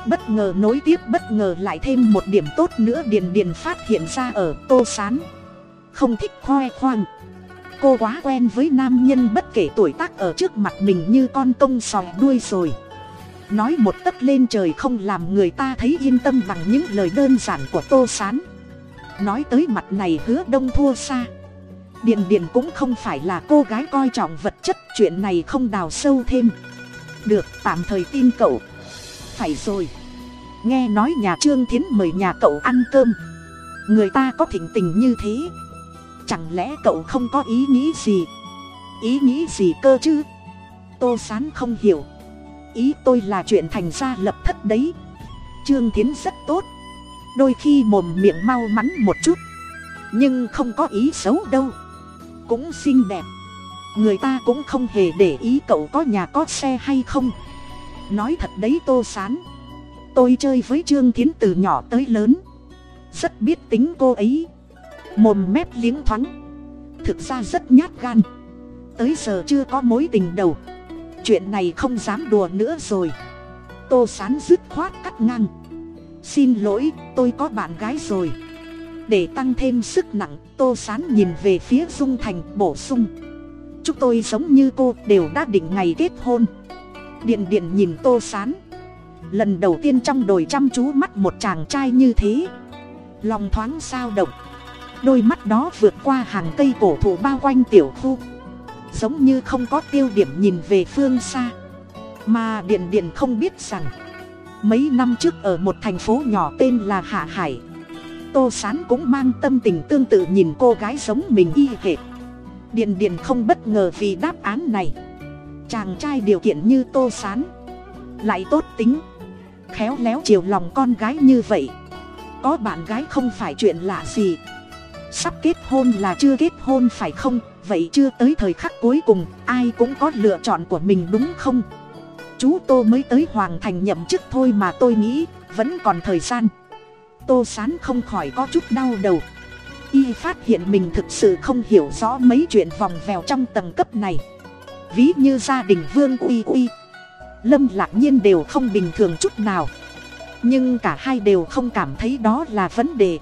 bất ngờ nối tiếp, bất ngờ lại thêm một điểm tốt nữa, điền điền phát hiện ra ở tô sán. Không thích khoe khoang. Cô quá quen với nam nhân bất kể tuổi tác ở trước mặt mình như con công sòi đuôi rồi. Nói một tấc lên trời không làm người ta thấy yên tâm bằng những lời đơn giản của tô sán. Nói tới mặt này hứa đông thua xa. Điền điền cũng không phải là cô gái coi trọng vật chất, chuyện này không đào sâu thêm. Được, tạm thời tin cậu phải rồi. Nghe nói nhà trương thiến mời nhà cậu ăn cơm. Người ta có thỉnh tình như thế. Chẳng lẽ cậu không có ý nghĩ gì? Ý nghĩ gì cơ chứ? Tô sán không hiểu. Ý tôi là chuyện thành ra lập thất đấy. Trương thiến rất tốt. Đôi khi mồm miệng mau mắn một chút. Nhưng không có ý xấu đâu. Cũng xinh đẹp. Người ta cũng không hề để ý cậu có nhà có xe hay không nói thật đấy tô sán. Tôi chơi với trương thiến từ nhỏ tới lớn. Rất biết tính cô ấy. Mồm mép liếng thoáng. Thực ra rất nhát gan. Tới giờ chưa có mối tình đầu. Chuyện này không dám đùa nữa rồi. Tô sán dứt khoát cắt ngang. Xin lỗi, tôi có bạn gái rồi. Để tăng thêm sức nặng, tô sán nhìn về phía dung thành bổ sung. Chúng tôi giống như cô, đều đã định ngày kết hôn điền điền nhìn tô sán. Lần đầu tiên trong đồi chăm chú mắt một chàng trai như thế. Lòng thoáng sao động. Đôi mắt đó vượt qua hàng cây cổ thụ bao quanh tiểu khu. Giống như không có tiêu điểm nhìn về phương xa. Mà điện điện không biết rằng, mấy năm trước ở một thành phố nhỏ tên là hạ hải, tô s á n cũng mang tâm tình tương tự nhìn cô gái giống mình y hệt. Điện điện không bất ngờ vì đáp án này chàng trai điều kiện như tô s á n lại tốt tính. Khéo léo chiều lòng con gái như vậy. Có bạn gái không phải chuyện lạ gì. Sắp kết hôn là chưa kết hôn phải không? Vậy chưa tới thời khắc cuối cùng, ai cũng có lựa chọn của mình đúng không? Chú tô mới tới hoàng thành nhậm chức thôi mà tôi nghĩ, vẫn còn thời gian. Tô sán không khỏi có chút đau đầu. Y phát hiện mình thực sự không hiểu rõ mấy chuyện vòng vèo trong tầng cấp này ví như gia đình vương uy uy. Lâm lạc nhiên đều không bình thường chút nào. Nhưng cả hai đều không cảm thấy đó là vấn đề.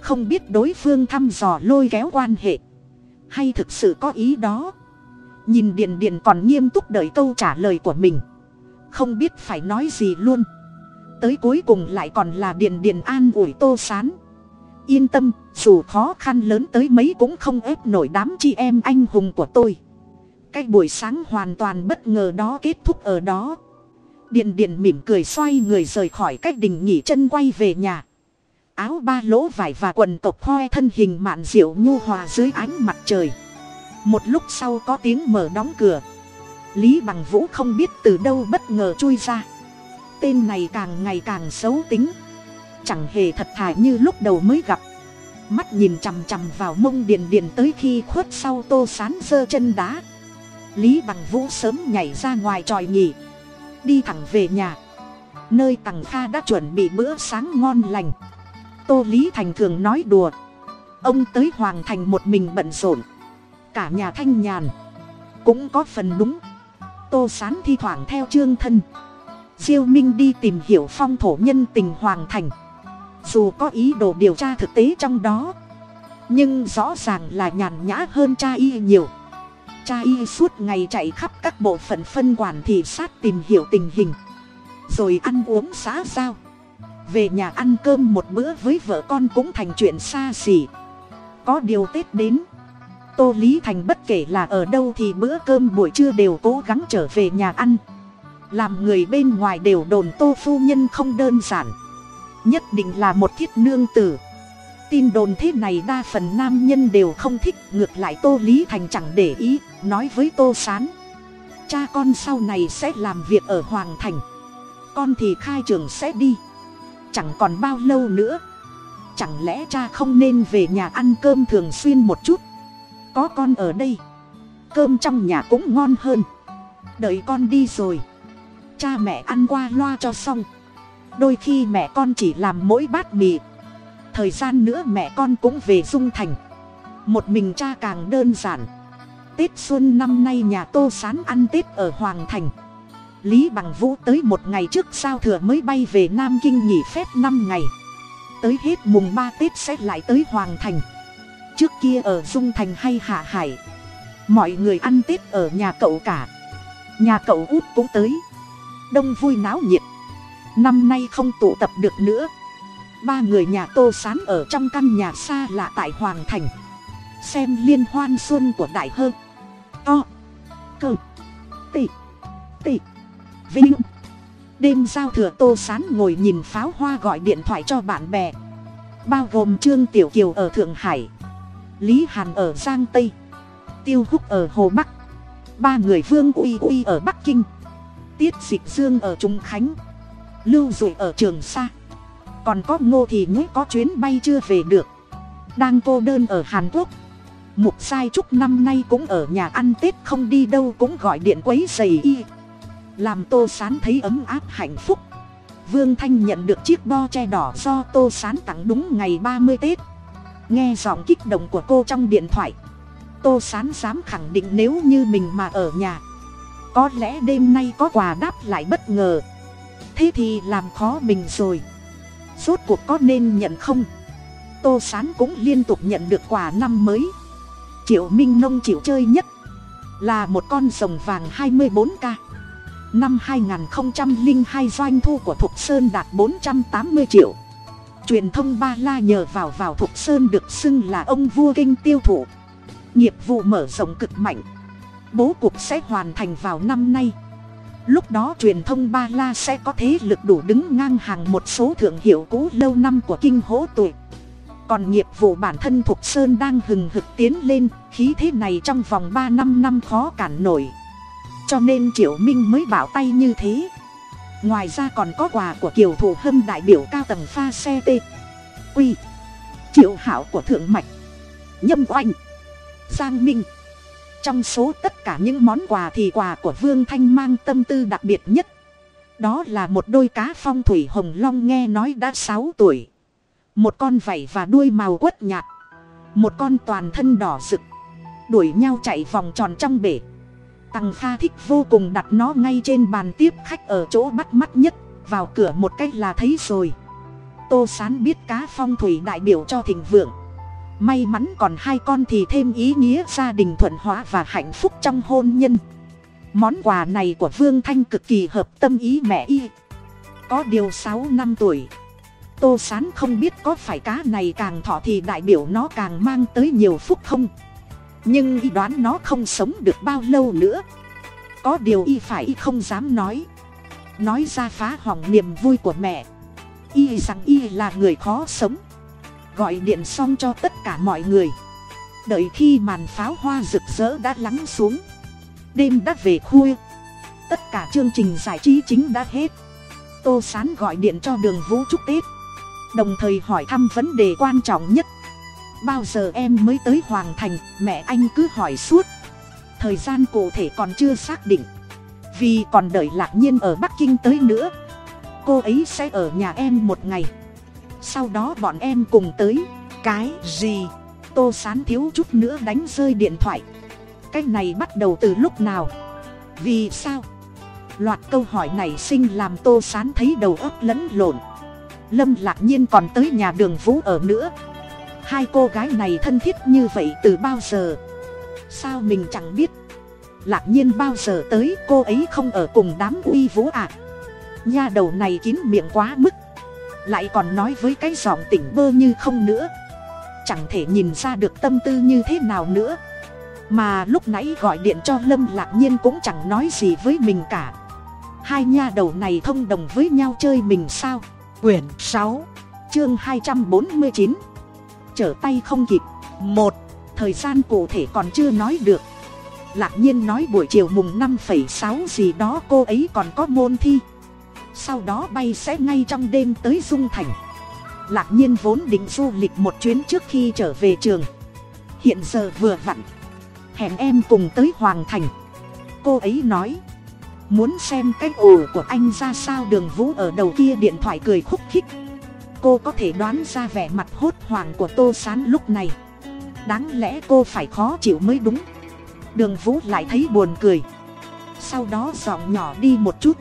Không biết đối phương thăm dò lôi kéo quan hệ. Hay thực sự có ý đó. Nhìn điện điện còn nghiêm túc đợi câu trả lời của mình. Không biết phải nói gì luôn. Tới cuối cùng lại còn là điền điền an ủi tô sán. Yên tâm, dù khó khăn lớn tới mấy cũng không ép nổi đám chị em anh hùng của tôi cái buổi sáng hoàn toàn bất ngờ đó kết thúc ở đó. Điền điền mỉm cười xoay người rời khỏi cách đình nghỉ chân quay về nhà. Áo ba lỗ vải và quần tộc hoe thân hình mạn diệu nhu hòa dưới ánh mặt trời. Một lúc sau có tiếng mở đóng cửa. Lý bằng vũ không biết từ đâu bất ngờ chui ra. Tên này càng ngày càng xấu tính. Chẳng hề thật thà như lúc đầu mới gặp. Mắt nhìn chằm chằm vào mông điền điền tới khi khuất sau tô sán giơ chân đá lý bằng vũ sớm nhảy ra ngoài tròi nhỉ. Đi thẳng về nhà. Nơi tằng kha đã chuẩn bị bữa sáng ngon lành. Tô lý thành thường nói đùa. Ông tới hoàng thành một mình bận rộn. Cả nhà thanh nhàn. Cũng có phần đúng. Tô sán thi thoảng theo trương thân. Diêu minh đi tìm hiểu phong thổ nhân tình hoàng thành. Dù có ý đồ điều tra thực tế trong đó, nhưng rõ ràng là nhàn nhã hơn cha y nhiều cha y suốt ngày chạy khắp các bộ phận phân quản thị sát tìm hiểu tình hình, rồi ăn uống xã giao. Về nhà ăn cơm một bữa với vợ con cũng thành chuyện xa xỉ. Có điều tết đến, tô lý thành bất kể là ở đâu thì bữa cơm buổi trưa đều cố gắng trở về nhà ăn. Làm người bên ngoài đều đồn tô phu nhân không đơn giản, nhất định là một thiết nương tử tin đồn thế này đa phần nam nhân đều không thích, ngược lại tô lý thành chẳng để ý, nói với tô s á n cha con sau này sẽ làm việc ở hoàng thành. Con thì khai trường sẽ đi. Chẳng còn bao lâu nữa. Chẳng lẽ cha không nên về nhà ăn cơm thường xuyên một chút? Có con ở đây. Cơm trong nhà cũng ngon hơn. Đợi con đi rồi. Cha mẹ ăn qua loa cho xong. Đôi khi mẹ con chỉ làm mỗi bát mì thời gian nữa mẹ con cũng về dung thành. Một mình cha càng đơn giản. Tết xuân năm nay nhà tô sán ăn tết ở hoàng thành. Lý bằng vũ tới một ngày trước sao thừa mới bay về nam kinh nghỉ phép năm ngày. Tới hết mùng ba tết sẽ lại tới hoàng thành. Trước kia ở dung thành hay hạ hải, mọi người ăn tết ở nhà cậu cả. Nhà cậu út cũng tới. Đông vui náo nhiệt. Năm nay không tụ tập được nữa ba người nhà tô sán ở trong căn nhà xa lạ tại hoàng thành. Xem liên hoan xuân của đại hơ. To. Cơ. Tị. Tị. Vinh. Đêm giao thừa tô sán ngồi nhìn pháo hoa gọi điện thoại cho bạn bè. Bao gồm trương tiểu kiều ở thượng hải. Lý hàn ở giang tây. Tiêu húc ở hồ bắc. Ba người vương uy uy ở bắc kinh. Tiết dịch dương ở trung khánh. Lưu dụ ở trường sa còn có ngô thì ngũ có chuyến bay chưa về được. Đang cô đơn ở hàn quốc. Mục sai trúc năm nay cũng ở nhà ăn tết không đi đâu cũng gọi điện quấy giày y. Làm tô sán thấy ấm áp hạnh phúc. Vương thanh nhận được chiếc bo che đỏ do tô sán tặng đúng ngày ba mươi tết. Nghe giọng kích động của cô trong điện thoại. Tô sán dám khẳng định nếu như mình mà ở nhà, có lẽ đêm nay có quà đáp lại bất ngờ. Thế thì làm khó mình rồi rốt cuộc có nên nhận không? Tô sán cũng liên tục nhận được quà năm mới. Triệu minh nông chịu chơi nhất là một con rồng vàng hai mươi bốn k năm hai nghìn hai doanh thu của thục sơn đạt bốn trăm tám mươi triệu. Truyền thông ba la nhờ vào vào thục sơn được xưng là ông vua kinh tiêu thụ. Nghiệp vụ mở rộng cực mạnh. Bố cục sẽ hoàn thành vào năm nay lúc đó truyền thông ba la sẽ có thế lực đủ đứng ngang hàng một số thượng hiệu cũ lâu năm của kinh hỗ tuổi còn nghiệp vụ bản thân thục sơn đang hừng hực tiến lên, khí thế này trong vòng ba năm năm khó cản nổi. Cho nên triệu minh mới bảo tay như thế. Ngoài ra còn có quà của kiều thủ hâm đại biểu cao tầng pha xe t. Quy. Triệu hảo của thượng mạch. Nhâm oanh. Giang minh trong số tất cả những món quà thì quà của vương thanh mang tâm tư đặc biệt nhất. Đó là một đôi cá phong thủy hồng long nghe nói đã sáu tuổi. Một con vảy và đuôi màu quất nhạt. Một con toàn thân đỏ rực. Đuổi nhau chạy vòng tròn trong bể. Tằng Kha thích vô cùng đặt nó ngay trên bàn tiếp khách ở chỗ bắt mắt nhất, vào cửa một cách là thấy rồi. Tô Sán biết cá phong thủy đại biểu cho thịnh vượng. May mắn còn hai con thì thêm ý nghĩa gia đình thuận hóa và hạnh phúc trong hôn nhân. Món quà này của Vương Thanh cực kỳ hợp tâm ý mẹ y. Có điều sáu năm tuổi. Tô Sán không biết có phải cá này càng thọ thì đại biểu nó càng mang tới nhiều phúc không nhưng y đoán nó không sống được bao lâu nữa có điều y phải y không dám nói nói ra phá hỏng niềm vui của mẹ y rằng y là người khó sống gọi điện xong cho tất cả mọi người. Đợi khi màn pháo hoa rực rỡ đã lắng xuống. Đêm đã về khuya. Tất cả chương trình giải trí chính đã hết. Tô sán gọi điện cho đường vũ chúc tết. Đồng thời hỏi thăm vấn đề quan trọng nhất. Bao giờ em mới tới hoàng thành? Mẹ anh cứ hỏi suốt. Thời gian cụ thể còn chưa xác định. Vì còn đợi lạc nhiên ở bắc kinh tới nữa. Cô ấy sẽ ở nhà em một ngày sau đó bọn em cùng tới. Cái gì? Tô sán thiếu chút nữa đánh rơi điện thoại. Cái này bắt đầu từ lúc nào? Vì sao? Loạt câu hỏi này sinh làm tô sán thấy đầu óc lẫn lộn. Lâm lạc nhiên còn tới nhà đường vũ ở nữa. Hai cô gái này thân thiết như vậy từ bao giờ? Sao mình chẳng biết? Lạc nhiên bao giờ tới? Cô ấy không ở cùng đám uy vũ à? Nha đầu này kín miệng quá mức lại còn nói với cái giọng tỉnh bơ như không nữa. Chẳng thể nhìn ra được tâm tư như thế nào nữa. Mà lúc nãy gọi điện cho lâm lạc nhiên cũng chẳng nói gì với mình cả. Hai nha đầu này thông đồng với nhau chơi mình sao? Quyển sáu, chương hai trăm bốn mươi chín. Trở tay không kịp. Một, thời gian cụ thể còn chưa nói được. Lạc nhiên nói buổi chiều mùng năm phẩy sáu gì đó cô ấy còn có môn thi sau đó bay sẽ ngay trong đêm tới dung thành. Lạc nhiên vốn định du lịch một chuyến trước khi trở về trường. Hiện giờ vừa vặn, hẹn em cùng tới hoàng thành. Cô ấy nói, muốn xem cái ồ của anh ra sao? Đường vũ ở đầu kia điện thoại cười khúc khích. Cô có thể đoán ra vẻ mặt hốt hoảng của tô s á n lúc này. Đáng lẽ cô phải khó chịu mới đúng. Đường vũ lại thấy buồn cười. Sau đó giọng nhỏ đi một chút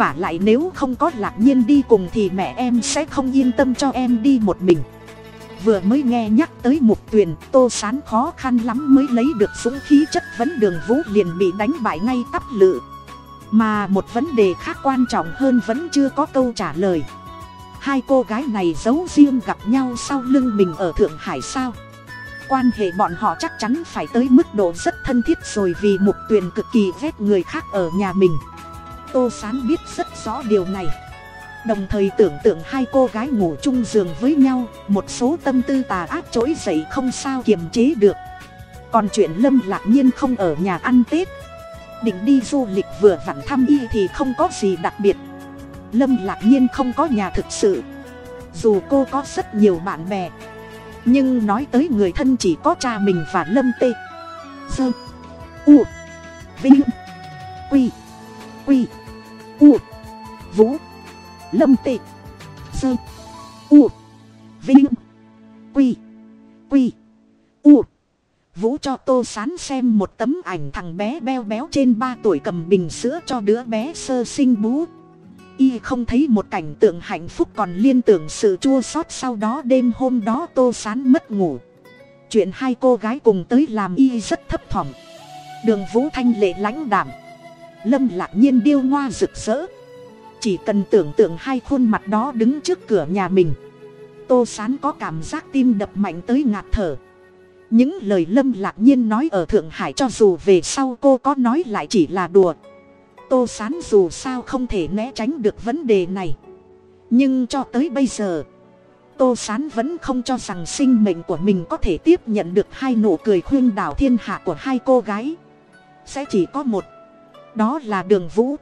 và lại nếu không có lạc nhiên đi cùng thì mẹ em sẽ không yên tâm cho em đi một mình. Vừa mới nghe nhắc tới mục tuyền, tô sán khó khăn lắm mới lấy được dũng khí chất vấn đường vũ liền bị đánh bại ngay tắp lự. Mà một vấn đề khác quan trọng hơn vẫn chưa có câu trả lời. Hai cô gái này giấu riêng gặp nhau sau lưng mình ở thượng hải sao? Quan hệ bọn họ chắc chắn phải tới mức độ rất thân thiết rồi vì mục tuyền cực kỳ ghét người khác ở nhà mình tô sán biết rất rõ điều này. Đồng thời tưởng tượng hai cô gái ngủ chung giường với nhau, một số tâm tư tà ác trỗi dậy không sao kiềm chế được. Còn chuyện lâm lạc nhiên không ở nhà ăn tết. Định đi du lịch vừa vặn thăm y thì không có gì đặc biệt. Lâm lạc nhiên không có nhà thực sự. Dù cô có rất nhiều bạn bè, nhưng nói tới người thân chỉ có cha mình và lâm tê. Dơ u, vinh, quy quy u, vũ, lâm tị sơ u, vinh, quy quy, u. Vũ cho tô sán xem một tấm ảnh thằng bé beo béo trên ba tuổi cầm bình sữa cho đứa bé sơ sinh bú. Y không thấy một cảnh tượng hạnh phúc còn liên tưởng sự chua xót sau đó đêm hôm đó tô sán mất ngủ. Chuyện hai cô gái cùng tới làm y rất thấp thỏm. Đường vũ thanh lệ lãnh đảm lâm lạc nhiên điêu ngoa rực rỡ. Chỉ cần tưởng tượng hai khuôn mặt đó đứng trước cửa nhà mình, tô sán có cảm giác tim đập mạnh tới ngạt thở. Những lời lâm lạc nhiên nói ở thượng hải cho dù về sau cô có nói lại chỉ là đùa. Tô sán dù sao không thể né tránh được vấn đề này. Nhưng cho tới bây giờ, tô sán vẫn không cho rằng sinh mệnh của mình có thể tiếp nhận được hai nụ cười khuyên đảo thiên hạ của hai cô gái. Sẽ chỉ có một đó là đường vũ.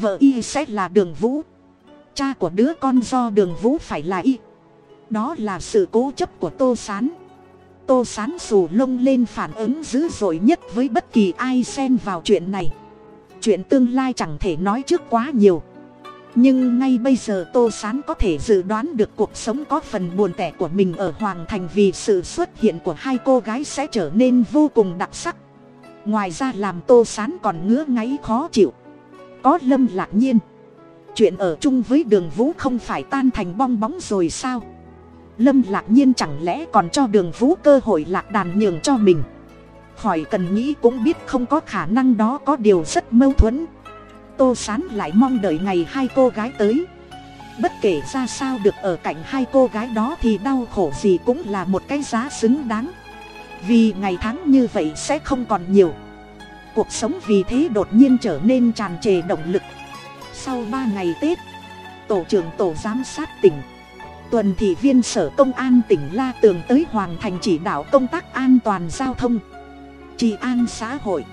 Vợ y sẽ là đường vũ. Cha của đứa con do đường vũ phải là y. Đó là sự cố chấp của tô sán. Tô sán xù lông lên phản ứng dữ dội nhất với bất kỳ ai xen vào chuyện này. Chuyện tương lai chẳng thể nói trước quá nhiều. Nhưng ngay bây giờ tô sán có thể dự đoán được cuộc sống có phần buồn tẻ của mình ở hoàng thành vì sự xuất hiện của hai cô gái sẽ trở nên vô cùng đặc sắc ngoài ra làm tô sán còn ngứa ngáy khó chịu. Có lâm lạc nhiên. Chuyện ở chung với đường vũ không phải tan thành bong bóng rồi sao? Lâm lạc nhiên chẳng lẽ còn cho đường vũ cơ hội lạc đàn nhường cho mình? Khỏi cần nghĩ cũng biết không có khả năng đó có điều rất mâu thuẫn. Tô sán lại mong đợi ngày hai cô gái tới. Bất kể ra sao được ở cạnh hai cô gái đó thì đau khổ gì cũng là một cái giá xứng đáng vì ngày tháng như vậy sẽ không còn nhiều. Cuộc sống vì thế đột nhiên trở nên tràn trề động lực. Sau ba ngày tết, tổ trưởng tổ giám sát tỉnh, tuần thị viên sở công an tỉnh la tường tới hoàng thành chỉ đạo công tác an toàn giao thông trị an xã hội.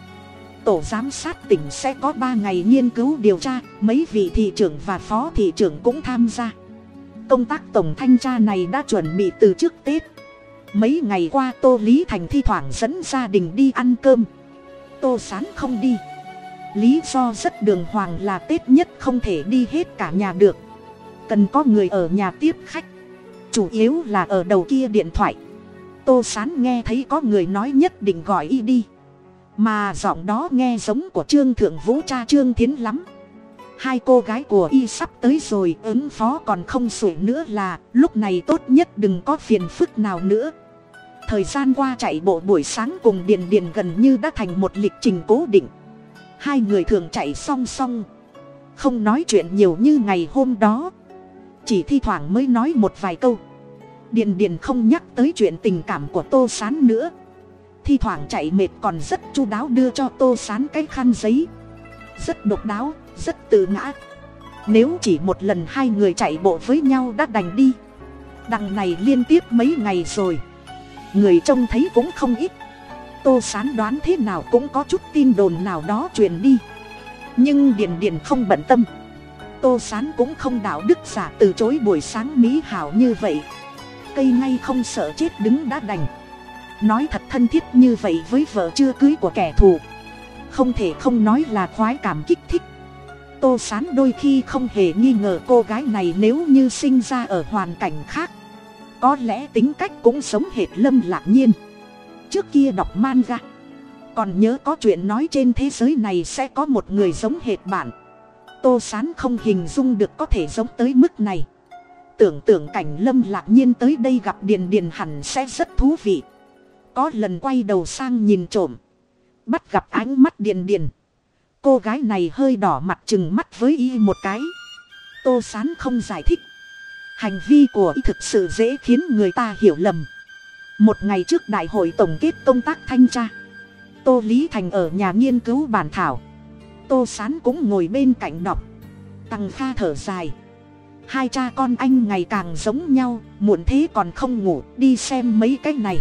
Tổ giám sát tỉnh sẽ có ba ngày nghiên cứu điều tra, mấy vị thị trưởng và phó thị trưởng cũng tham gia. Công tác tổng thanh tra này đã chuẩn bị từ trước tết mấy ngày qua tô lý thành thi thoảng dẫn gia đình đi ăn cơm. Tô sán không đi. Lý do rất đường hoàng là tết nhất không thể đi hết cả nhà được. Cần có người ở nhà tiếp khách. Chủ yếu là ở đầu kia điện thoại. Tô sán nghe thấy có người nói nhất định gọi y đi. Mà giọng đó nghe giống của trương thượng vũ cha trương thiến lắm hai cô gái của y sắp tới rồi, ứng phó còn không sủi nữa là, lúc này tốt nhất đừng có phiền phức nào nữa. Thời gian qua chạy bộ buổi sáng cùng điền điền gần như đã thành một lịch trình cố định. Hai người thường chạy song song. Không nói chuyện nhiều như ngày hôm đó. Chỉ thi thoảng mới nói một vài câu. Điền điền không nhắc tới chuyện tình cảm của tô s á n nữa. Thi thoảng chạy mệt còn rất chu đáo đưa cho tô s á n cái khăn giấy. Rất độc đáo rất tự ngã. Nếu chỉ một lần hai người chạy bộ với nhau đã đành đi. Đằng này liên tiếp mấy ngày rồi. Người trông thấy cũng không ít. Tô sán đoán thế nào cũng có chút tin đồn nào đó truyền đi. Nhưng điền điền không bận tâm. Tô sán cũng không đạo đức giả từ chối buổi sáng mỹ hảo như vậy. Cây ngay không sợ chết đứng đã đành. Nói thật thân thiết như vậy với vợ chưa cưới của kẻ thù. Không thể không nói là khoái cảm kích thích tô sán đôi khi không hề nghi ngờ cô gái này nếu như sinh ra ở hoàn cảnh khác. Có lẽ tính cách cũng sống hệt lâm lạc nhiên. Trước kia đọc manga, còn nhớ có chuyện nói trên thế giới này sẽ có một người giống hệt bạn. Tô sán không hình dung được có thể giống tới mức này. Tưởng tượng cảnh lâm lạc nhiên tới đây gặp điền điền hẳn sẽ rất thú vị. Có lần quay đầu sang nhìn trộm, bắt gặp ánh mắt điền điền cô gái này hơi đỏ mặt chừng mắt với y một cái. Tô sán không giải thích. Hành vi của y thực sự dễ khiến người ta hiểu lầm. Một ngày trước đại hội tổng kết công tác thanh tra, tô lý thành ở nhà nghiên cứu bản thảo. Tô s á n cũng ngồi bên cạnh đọc. Tăng kha thở dài. Hai cha con anh ngày càng giống nhau, muộn thế còn không ngủ, đi xem mấy cái này.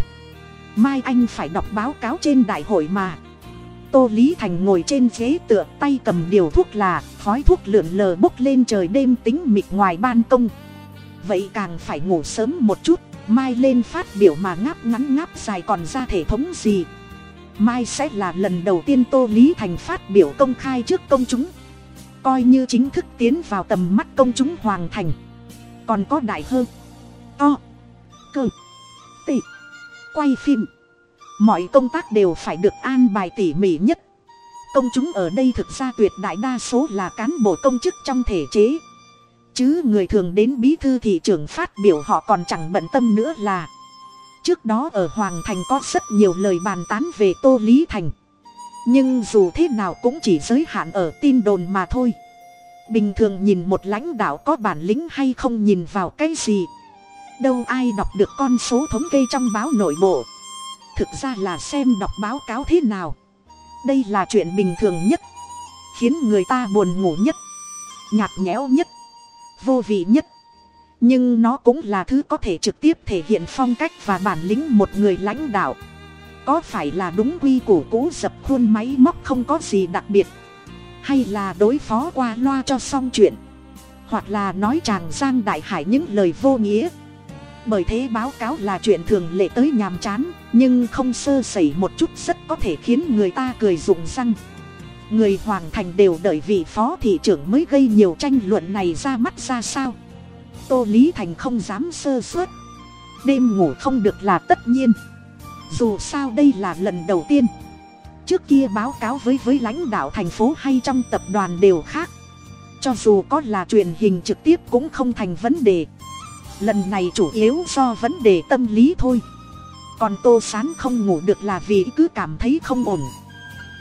Mai anh phải đọc báo cáo trên đại hội mà tô lý thành ngồi trên ghế tựa, tay cầm điều thuốc là, khói thuốc lượn lờ bốc lên trời đêm tính mịt ngoài ban công. Vậy càng phải ngủ sớm một chút, mai lên phát biểu mà ngáp ngắn ngáp dài còn ra thể thống gì. Mai sẽ là lần đầu tiên tô lý thành phát biểu công khai trước công chúng. Coi như chính thức tiến vào tầm mắt công chúng hoàng thành. Còn có đại hơn to, cơ, tị, quay phim mọi công tác đều phải được an bài tỉ mỉ nhất. Công chúng ở đây thực ra tuyệt đại đa số là cán bộ công chức trong thể chế. Chứ người thường đến bí thư thị trưởng phát biểu họ còn chẳng bận tâm nữa là. Trước đó ở hoàng thành có rất nhiều lời bàn tán về tô lý thành. Nhưng dù thế nào cũng chỉ giới hạn ở tin đồn mà thôi. Bình thường nhìn một lãnh đạo có bản lĩnh hay không nhìn vào cái gì. Đâu ai đọc được con số thống kê trong báo nội bộ thực ra là xem đọc báo cáo thế nào. Đây là chuyện bình thường nhất, khiến người ta buồn ngủ nhất, nhạt nhẽo nhất, vô vị nhất. Nhưng nó cũng là thứ có thể trực tiếp thể hiện phong cách và bản lĩnh một người lãnh đạo. Có phải là đúng quy củ cũ dập khuôn máy móc không có gì đặc biệt? Hay là đối phó qua loa cho xong chuyện? Hoặc là nói chàng giang đại hải những lời vô nghĩa? Bởi thế báo cáo là chuyện thường lệ tới nhàm chán, nhưng không sơ sẩy một chút rất có thể khiến người ta cười rụng răng. Người hoàng thành đều đợi vị phó thị trưởng mới gây nhiều tranh luận này ra mắt ra sao? Tô lý thành không dám sơ suất. Đêm ngủ không được là tất nhiên. Dù sao đây là lần đầu tiên. Trước kia báo cáo với với lãnh đạo thành phố hay trong tập đoàn đều khác. Cho dù có là truyền hình trực tiếp cũng không thành vấn đề lần này chủ yếu do vấn đề tâm lý thôi. Còn tô sán không ngủ được là vì cứ cảm thấy không ổn.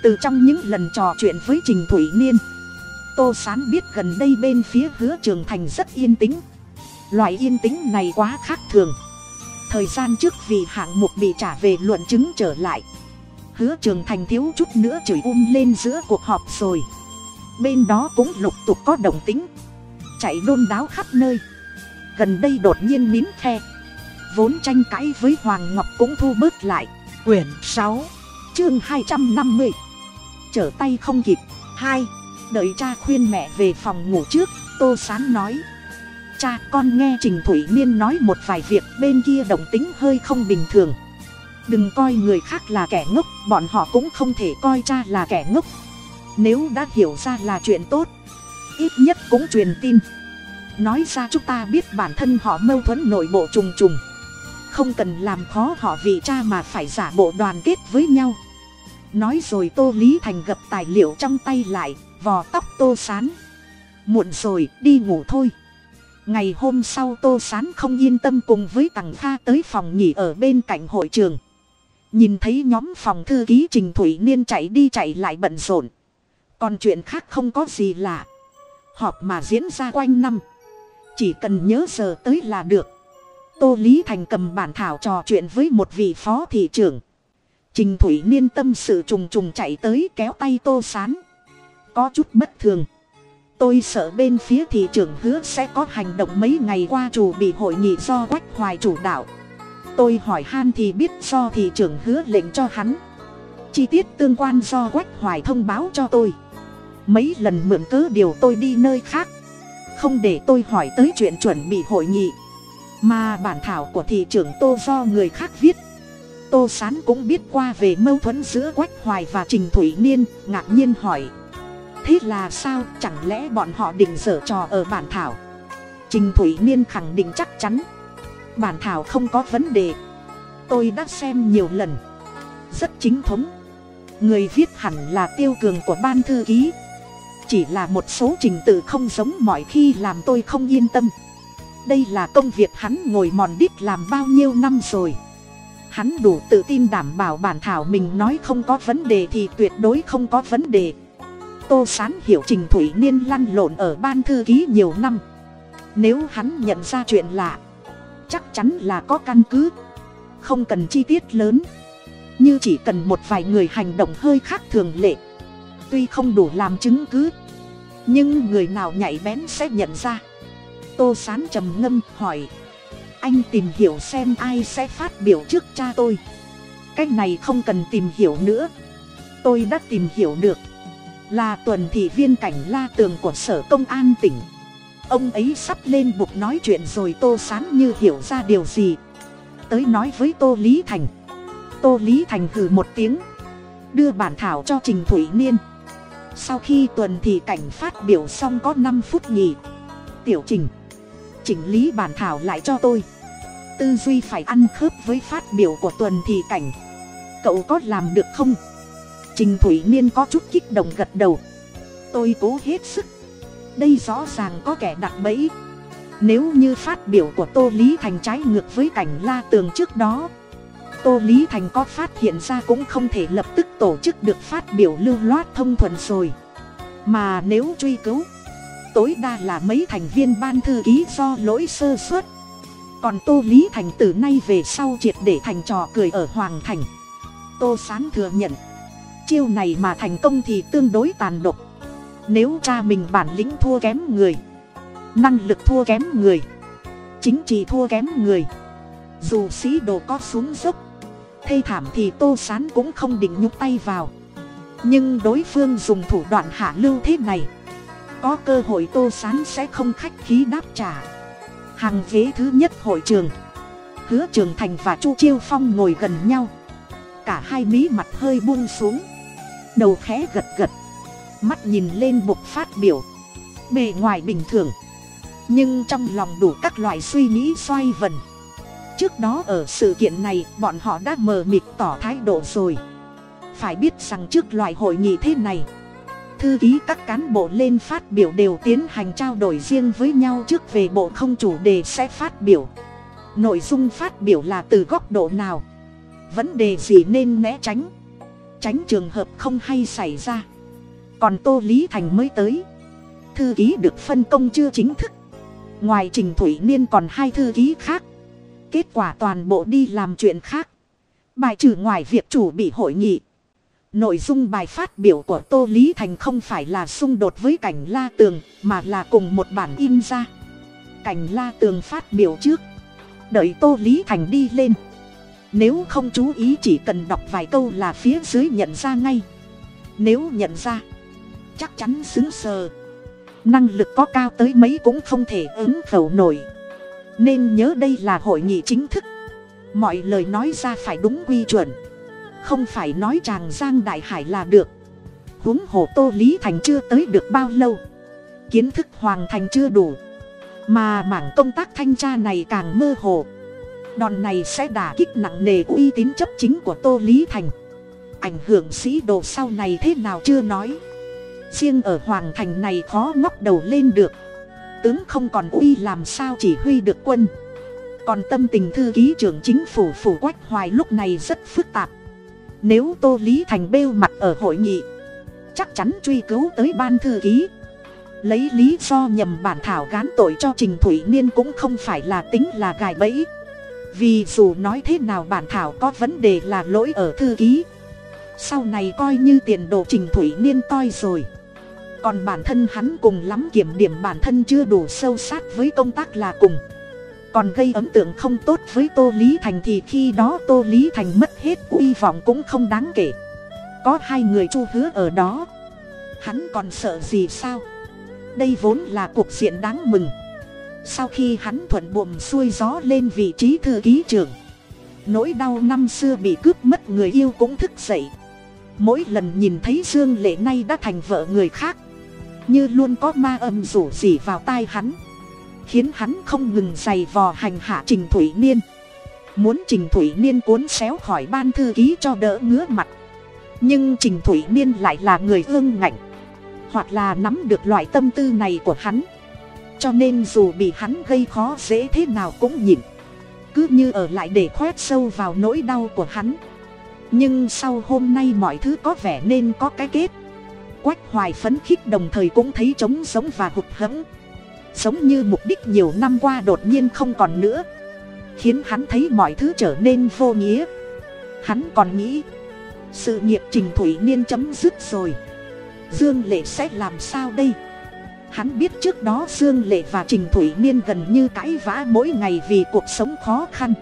Từ trong những lần trò chuyện với trình thủy niên, tô sán biết gần đây bên phía hứa trường thành rất yên tĩnh. Loại yên tĩnh này quá khác thường. Thời gian trước vì hạng mục bị trả về luận chứng trở lại, hứa trường thành thiếu chút nữa chửi um lên giữa cuộc họp rồi. Bên đó cũng lục tục có đồng tính chạy đôn đáo khắp nơi gần đây đột nhiên nín khe vốn tranh cãi với hoàng ngọc cũng thu bớt lại. Quyển sáu, chương hai trăm năm mươi. Trở tay không kịp. Hai, đợi cha khuyên mẹ về phòng ngủ trước, tô sán nói. Cha, con nghe trình thủy niên nói một vài việc bên kia đồng tính hơi không bình thường. Đừng coi người khác là kẻ ngốc, bọn họ cũng không thể coi cha là kẻ ngốc. Nếu đã hiểu ra là chuyện tốt, ít nhất cũng truyền tin nói ra chúng ta biết bản thân họ mâu thuẫn nội bộ trùng trùng. Không cần làm khó họ vì cha mà phải giả bộ đoàn kết với nhau. Nói rồi tô lý thành gập tài liệu trong tay lại, vò tóc tô sán. Muộn rồi, đi ngủ thôi. Ngày hôm sau tô s á n không yên tâm cùng với tằng kha tới phòng nghỉ ở bên cạnh hội trường. Nhìn thấy nhóm phòng thư ký trình thủy niên chạy đi chạy lại bận rộn. Còn chuyện khác không có gì lạ. Họp mà diễn ra quanh năm chỉ cần nhớ giờ tới là được. Tô lý thành cầm bản thảo trò chuyện với một vị phó thị trưởng. Trình thủy niên tâm sự trùng trùng chạy tới kéo tay tô sán. Có chút bất thường. Tôi sợ bên phía thị trưởng hứa sẽ có hành động mấy ngày qua chủ bị hội nghị do quách hoài chủ đạo. Tôi hỏi han thì biết do thị trưởng hứa lệnh cho hắn. Chi tiết tương quan do quách hoài thông báo cho tôi. Mấy lần mượn cớ điều tôi đi nơi khác không để tôi hỏi tới chuyện chuẩn bị hội nghị, mà bản thảo của thị trưởng tô do người khác viết. Tô s á n cũng biết qua về mâu thuẫn giữa quách hoài và trình thủy niên, ngạc nhiên hỏi, thế là sao? Chẳng lẽ bọn họ định dở trò ở bản thảo? Trình thủy niên khẳng định chắc chắn, bản thảo không có vấn đề. Tôi đã xem nhiều lần. Rất chính thống. Người viết hẳn là tiêu cường của ban thư ký chỉ là một số trình tự không giống mọi khi làm tôi không yên tâm. Đây là công việc hắn ngồi mòn đít làm bao nhiêu năm rồi. Hắn đủ tự tin đảm bảo bản thảo mình nói không có vấn đề thì tuyệt đối không có vấn đề. Tô sán hiểu trình thủy niên lăn lộn ở ban thư ký nhiều năm. Nếu hắn nhận ra chuyện lạ, chắc chắn là có căn cứ. Không cần chi tiết lớn. Như chỉ cần một vài người hành động hơi khác thường lệ tuy không đủ làm chứng cứ, nhưng người nào nhạy bén sẽ nhận ra. Tô sán trầm ngâm hỏi, anh tìm hiểu xem ai sẽ phát biểu trước cha tôi. Cái này không cần tìm hiểu nữa. Tôi đã tìm hiểu được là tuần thị viên cảnh la tường của sở công an tỉnh. Ông ấy sắp lên bục nói chuyện rồi tô sán như hiểu ra điều gì. Tới nói với tô lý thành. Tô lý thành hừ một tiếng, đưa bản thảo cho trình thủy niên sau khi tuần thì cảnh phát biểu xong có năm phút nghỉ tiểu trình. Chỉnh lý bản thảo lại cho tôi. Tư duy phải ăn khớp với phát biểu của tuần thì cảnh. Cậu có làm được không? Trình thủy niên có chút kích động gật đầu. Tôi cố hết sức. Đây rõ ràng có kẻ đặt bẫy. Nếu như phát biểu của tô lý thành trái ngược với cảnh la tường trước đó tô lý thành có phát hiện ra cũng không thể lập tức tổ chức được phát biểu lưu loát thông thuận rồi. Mà nếu truy cứu, tối đa là mấy thành viên ban thư ký do lỗi sơ suất. Còn tô lý thành từ nay về sau triệt để thành trò cười ở hoàng thành. Tô sán thừa nhận, chiêu này mà thành công thì tương đối tàn độc. Nếu cha mình bản lĩnh thua kém người, năng lực thua kém người, chính trị thua kém người, dù sĩ đồ có xuống dốc thê thảm thì tô sán cũng không định nhúc tay vào. Nhưng đối phương dùng thủ đoạn hạ lưu thế này, có cơ hội tô sán sẽ không khách khí đáp trả. Hàng ghế thứ nhất hội trường, hứa trường thành và chu chiêu phong ngồi gần nhau. Cả hai mí mặt hơi buông xuống, đầu khẽ gật gật, mắt nhìn lên bục phát biểu, bề ngoài bình thường. Nhưng trong lòng đủ các loại suy nghĩ xoay vần trước đó ở sự kiện này, bọn họ đã mờ mịt tỏ thái độ rồi. Phải biết rằng trước loại hội nghị thế này, thư ký các cán bộ lên phát biểu đều tiến hành trao đổi riêng với nhau trước về bộ không chủ đề sẽ phát biểu. Nội dung phát biểu là từ góc độ nào? Vấn đề gì nên né tránh? Tránh trường hợp không hay xảy ra. Còn tô lý thành mới tới. Thư ký được phân công chưa chính thức. Ngoài trình thủy niên còn hai thư ký khác kết quả toàn bộ đi làm chuyện khác. Bài trừ ngoài việc chủ bị hội nghị. Nội dung bài phát biểu của tô lý thành không phải là xung đột với cảnh la tường, mà là cùng một bản in ra. Cảnh la tường phát biểu trước. Đợi tô lý thành đi lên. Nếu không chú ý chỉ cần đọc vài câu là phía dưới nhận ra ngay. Nếu nhận ra, chắc chắn xứng sờ. Năng lực có cao tới mấy cũng không thể ứng khẩu nổi nên nhớ đây là hội nghị chính thức. Mọi lời nói ra phải đúng quy chuẩn. Không phải nói chàng giang đại hải là được. Huống hồ tô lý thành chưa tới được bao lâu. Kiến thức hoàng thành chưa đủ. Mà mảng công tác thanh tra này càng mơ hồ. Đòn này sẽ đả kích nặng nề uy tín chấp chính của tô lý thành. Ảnh hưởng sĩ đồ sau này thế nào chưa nói. Riêng ở hoàng thành này khó ngóc đầu lên được tướng không còn uy làm sao chỉ huy được quân. Còn tâm tình thư ký trưởng chính phủ phủ quách hoài lúc này rất phức tạp. Nếu tô lý thành bêu mặt ở hội nghị, chắc chắn truy cứu tới ban thư ký. Lấy lý do nhầm bản thảo gán tội cho trình thủy niên cũng không phải là tính là gài bẫy. Vì dù nói thế nào bản thảo có vấn đề là lỗi ở thư ký. Sau này coi như tiền đồ trình thủy niên toi rồi còn bản thân hắn cùng lắm kiểm điểm bản thân chưa đủ sâu sát với công tác là cùng. Còn gây ấn tượng không tốt với tô lý thành thì khi đó tô lý thành mất hết uy vọng cũng không đáng kể. Có hai người chu hứa ở đó. Hắn còn sợ gì sao? Đây vốn là cuộc diện đáng mừng. Sau khi hắn thuận buồm xuôi gió lên vị trí thư ký trưởng, nỗi đau năm xưa bị cướp mất người yêu cũng thức dậy. Mỗi lần nhìn thấy dương lệ nay đã thành vợ người khác như luôn có ma âm rủ rỉ vào tai hắn, khiến hắn không ngừng giày vò hành hạ trình thủy niên. Muốn trình thủy niên cuốn xéo khỏi ban thư ký cho đỡ ngứa mặt, nhưng trình thủy niên lại là người ương ngạnh, hoặc là nắm được loại tâm tư này của hắn. Cho nên dù bị hắn gây khó dễ thế nào cũng nhịn, cứ như ở lại để khoét sâu vào nỗi đau của hắn. Nhưng sau hôm nay mọi thứ có vẻ nên có cái kết quách hoài phấn khích đồng thời cũng thấy trống sống và hụt hẫng. Giống như mục đích nhiều năm qua đột nhiên không còn nữa. Khiến hắn thấy mọi thứ trở nên vô nghĩa. Hắn còn nghĩ, sự nghiệp trình thủy niên chấm dứt rồi. Dương lệ sẽ làm sao đây? Hắn biết trước đó dương lệ và trình thủy niên gần như cãi vã mỗi ngày vì cuộc sống khó khăn.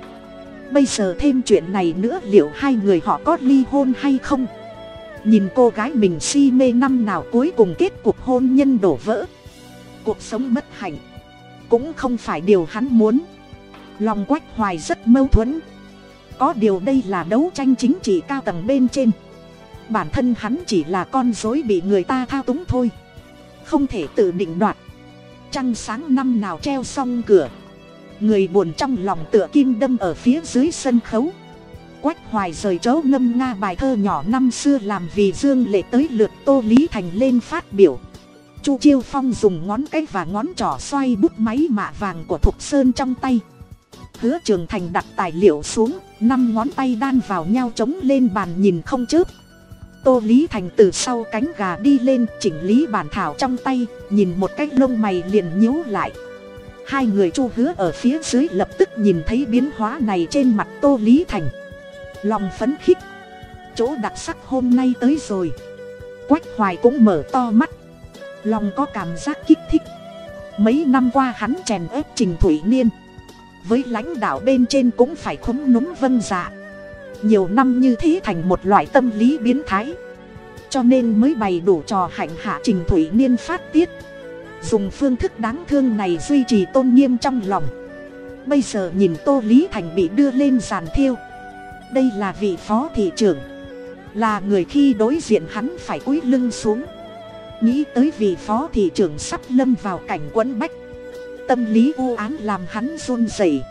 Bây giờ thêm chuyện này nữa liệu hai người họ có ly hôn hay không? Nhìn cô gái mình si mê năm nào cuối cùng kết cuộc hôn nhân đổ vỡ. Cuộc sống bất hạnh. Cũng không phải điều hắn muốn. Lòng quách hoài rất mâu thuẫn. Có điều đây là đấu tranh chính trị cao tầng bên trên. Bản thân hắn chỉ là con dối bị người ta thao túng thôi. Không thể tự định đoạt. Trăng sáng năm nào treo xong cửa. Người buồn trong lòng tựa kim đâm ở phía dưới sân khấu quách hoài rời chỗ ngâm nga bài thơ nhỏ năm xưa làm vì dương lệ tới lượt tô lý thành lên phát biểu. Chu chiêu phong dùng ngón cái và ngón trỏ xoay bút máy mạ vàng của thục sơn trong tay. Hứa trường thành đặt tài liệu xuống, năm ngón tay đan vào nhau trống lên bàn nhìn không chớp. Tô lý thành từ sau cánh gà đi lên, chỉnh lý bản thảo trong tay, nhìn một cái lông mày liền nhíu lại. Hai người chu hứa ở phía dưới lập tức nhìn thấy biến hóa này trên mặt tô lý thành lòng phấn khích. Chỗ đặc sắc hôm nay tới rồi. Quách hoài cũng mở to mắt. Lòng có cảm giác kích thích. Mấy năm qua hắn chèn ép trình thủy niên. Với lãnh đạo bên trên cũng phải khống núm vân dạ. Nhiều năm như thế thành một loại tâm lý biến thái. Cho nên mới bày đủ trò hạnh hạ trình thủy niên phát tiết. Dùng phương thức đáng thương này duy trì tôn nghiêm trong lòng. Bây giờ nhìn tô lý thành bị đưa lên giàn thiêu đây là vị phó thị trưởng. Là người khi đối diện hắn phải cúi lưng xuống. Nghĩ tới vị phó thị trưởng sắp lâm vào cảnh quẫn bách. Tâm lý u án làm hắn run rẩy.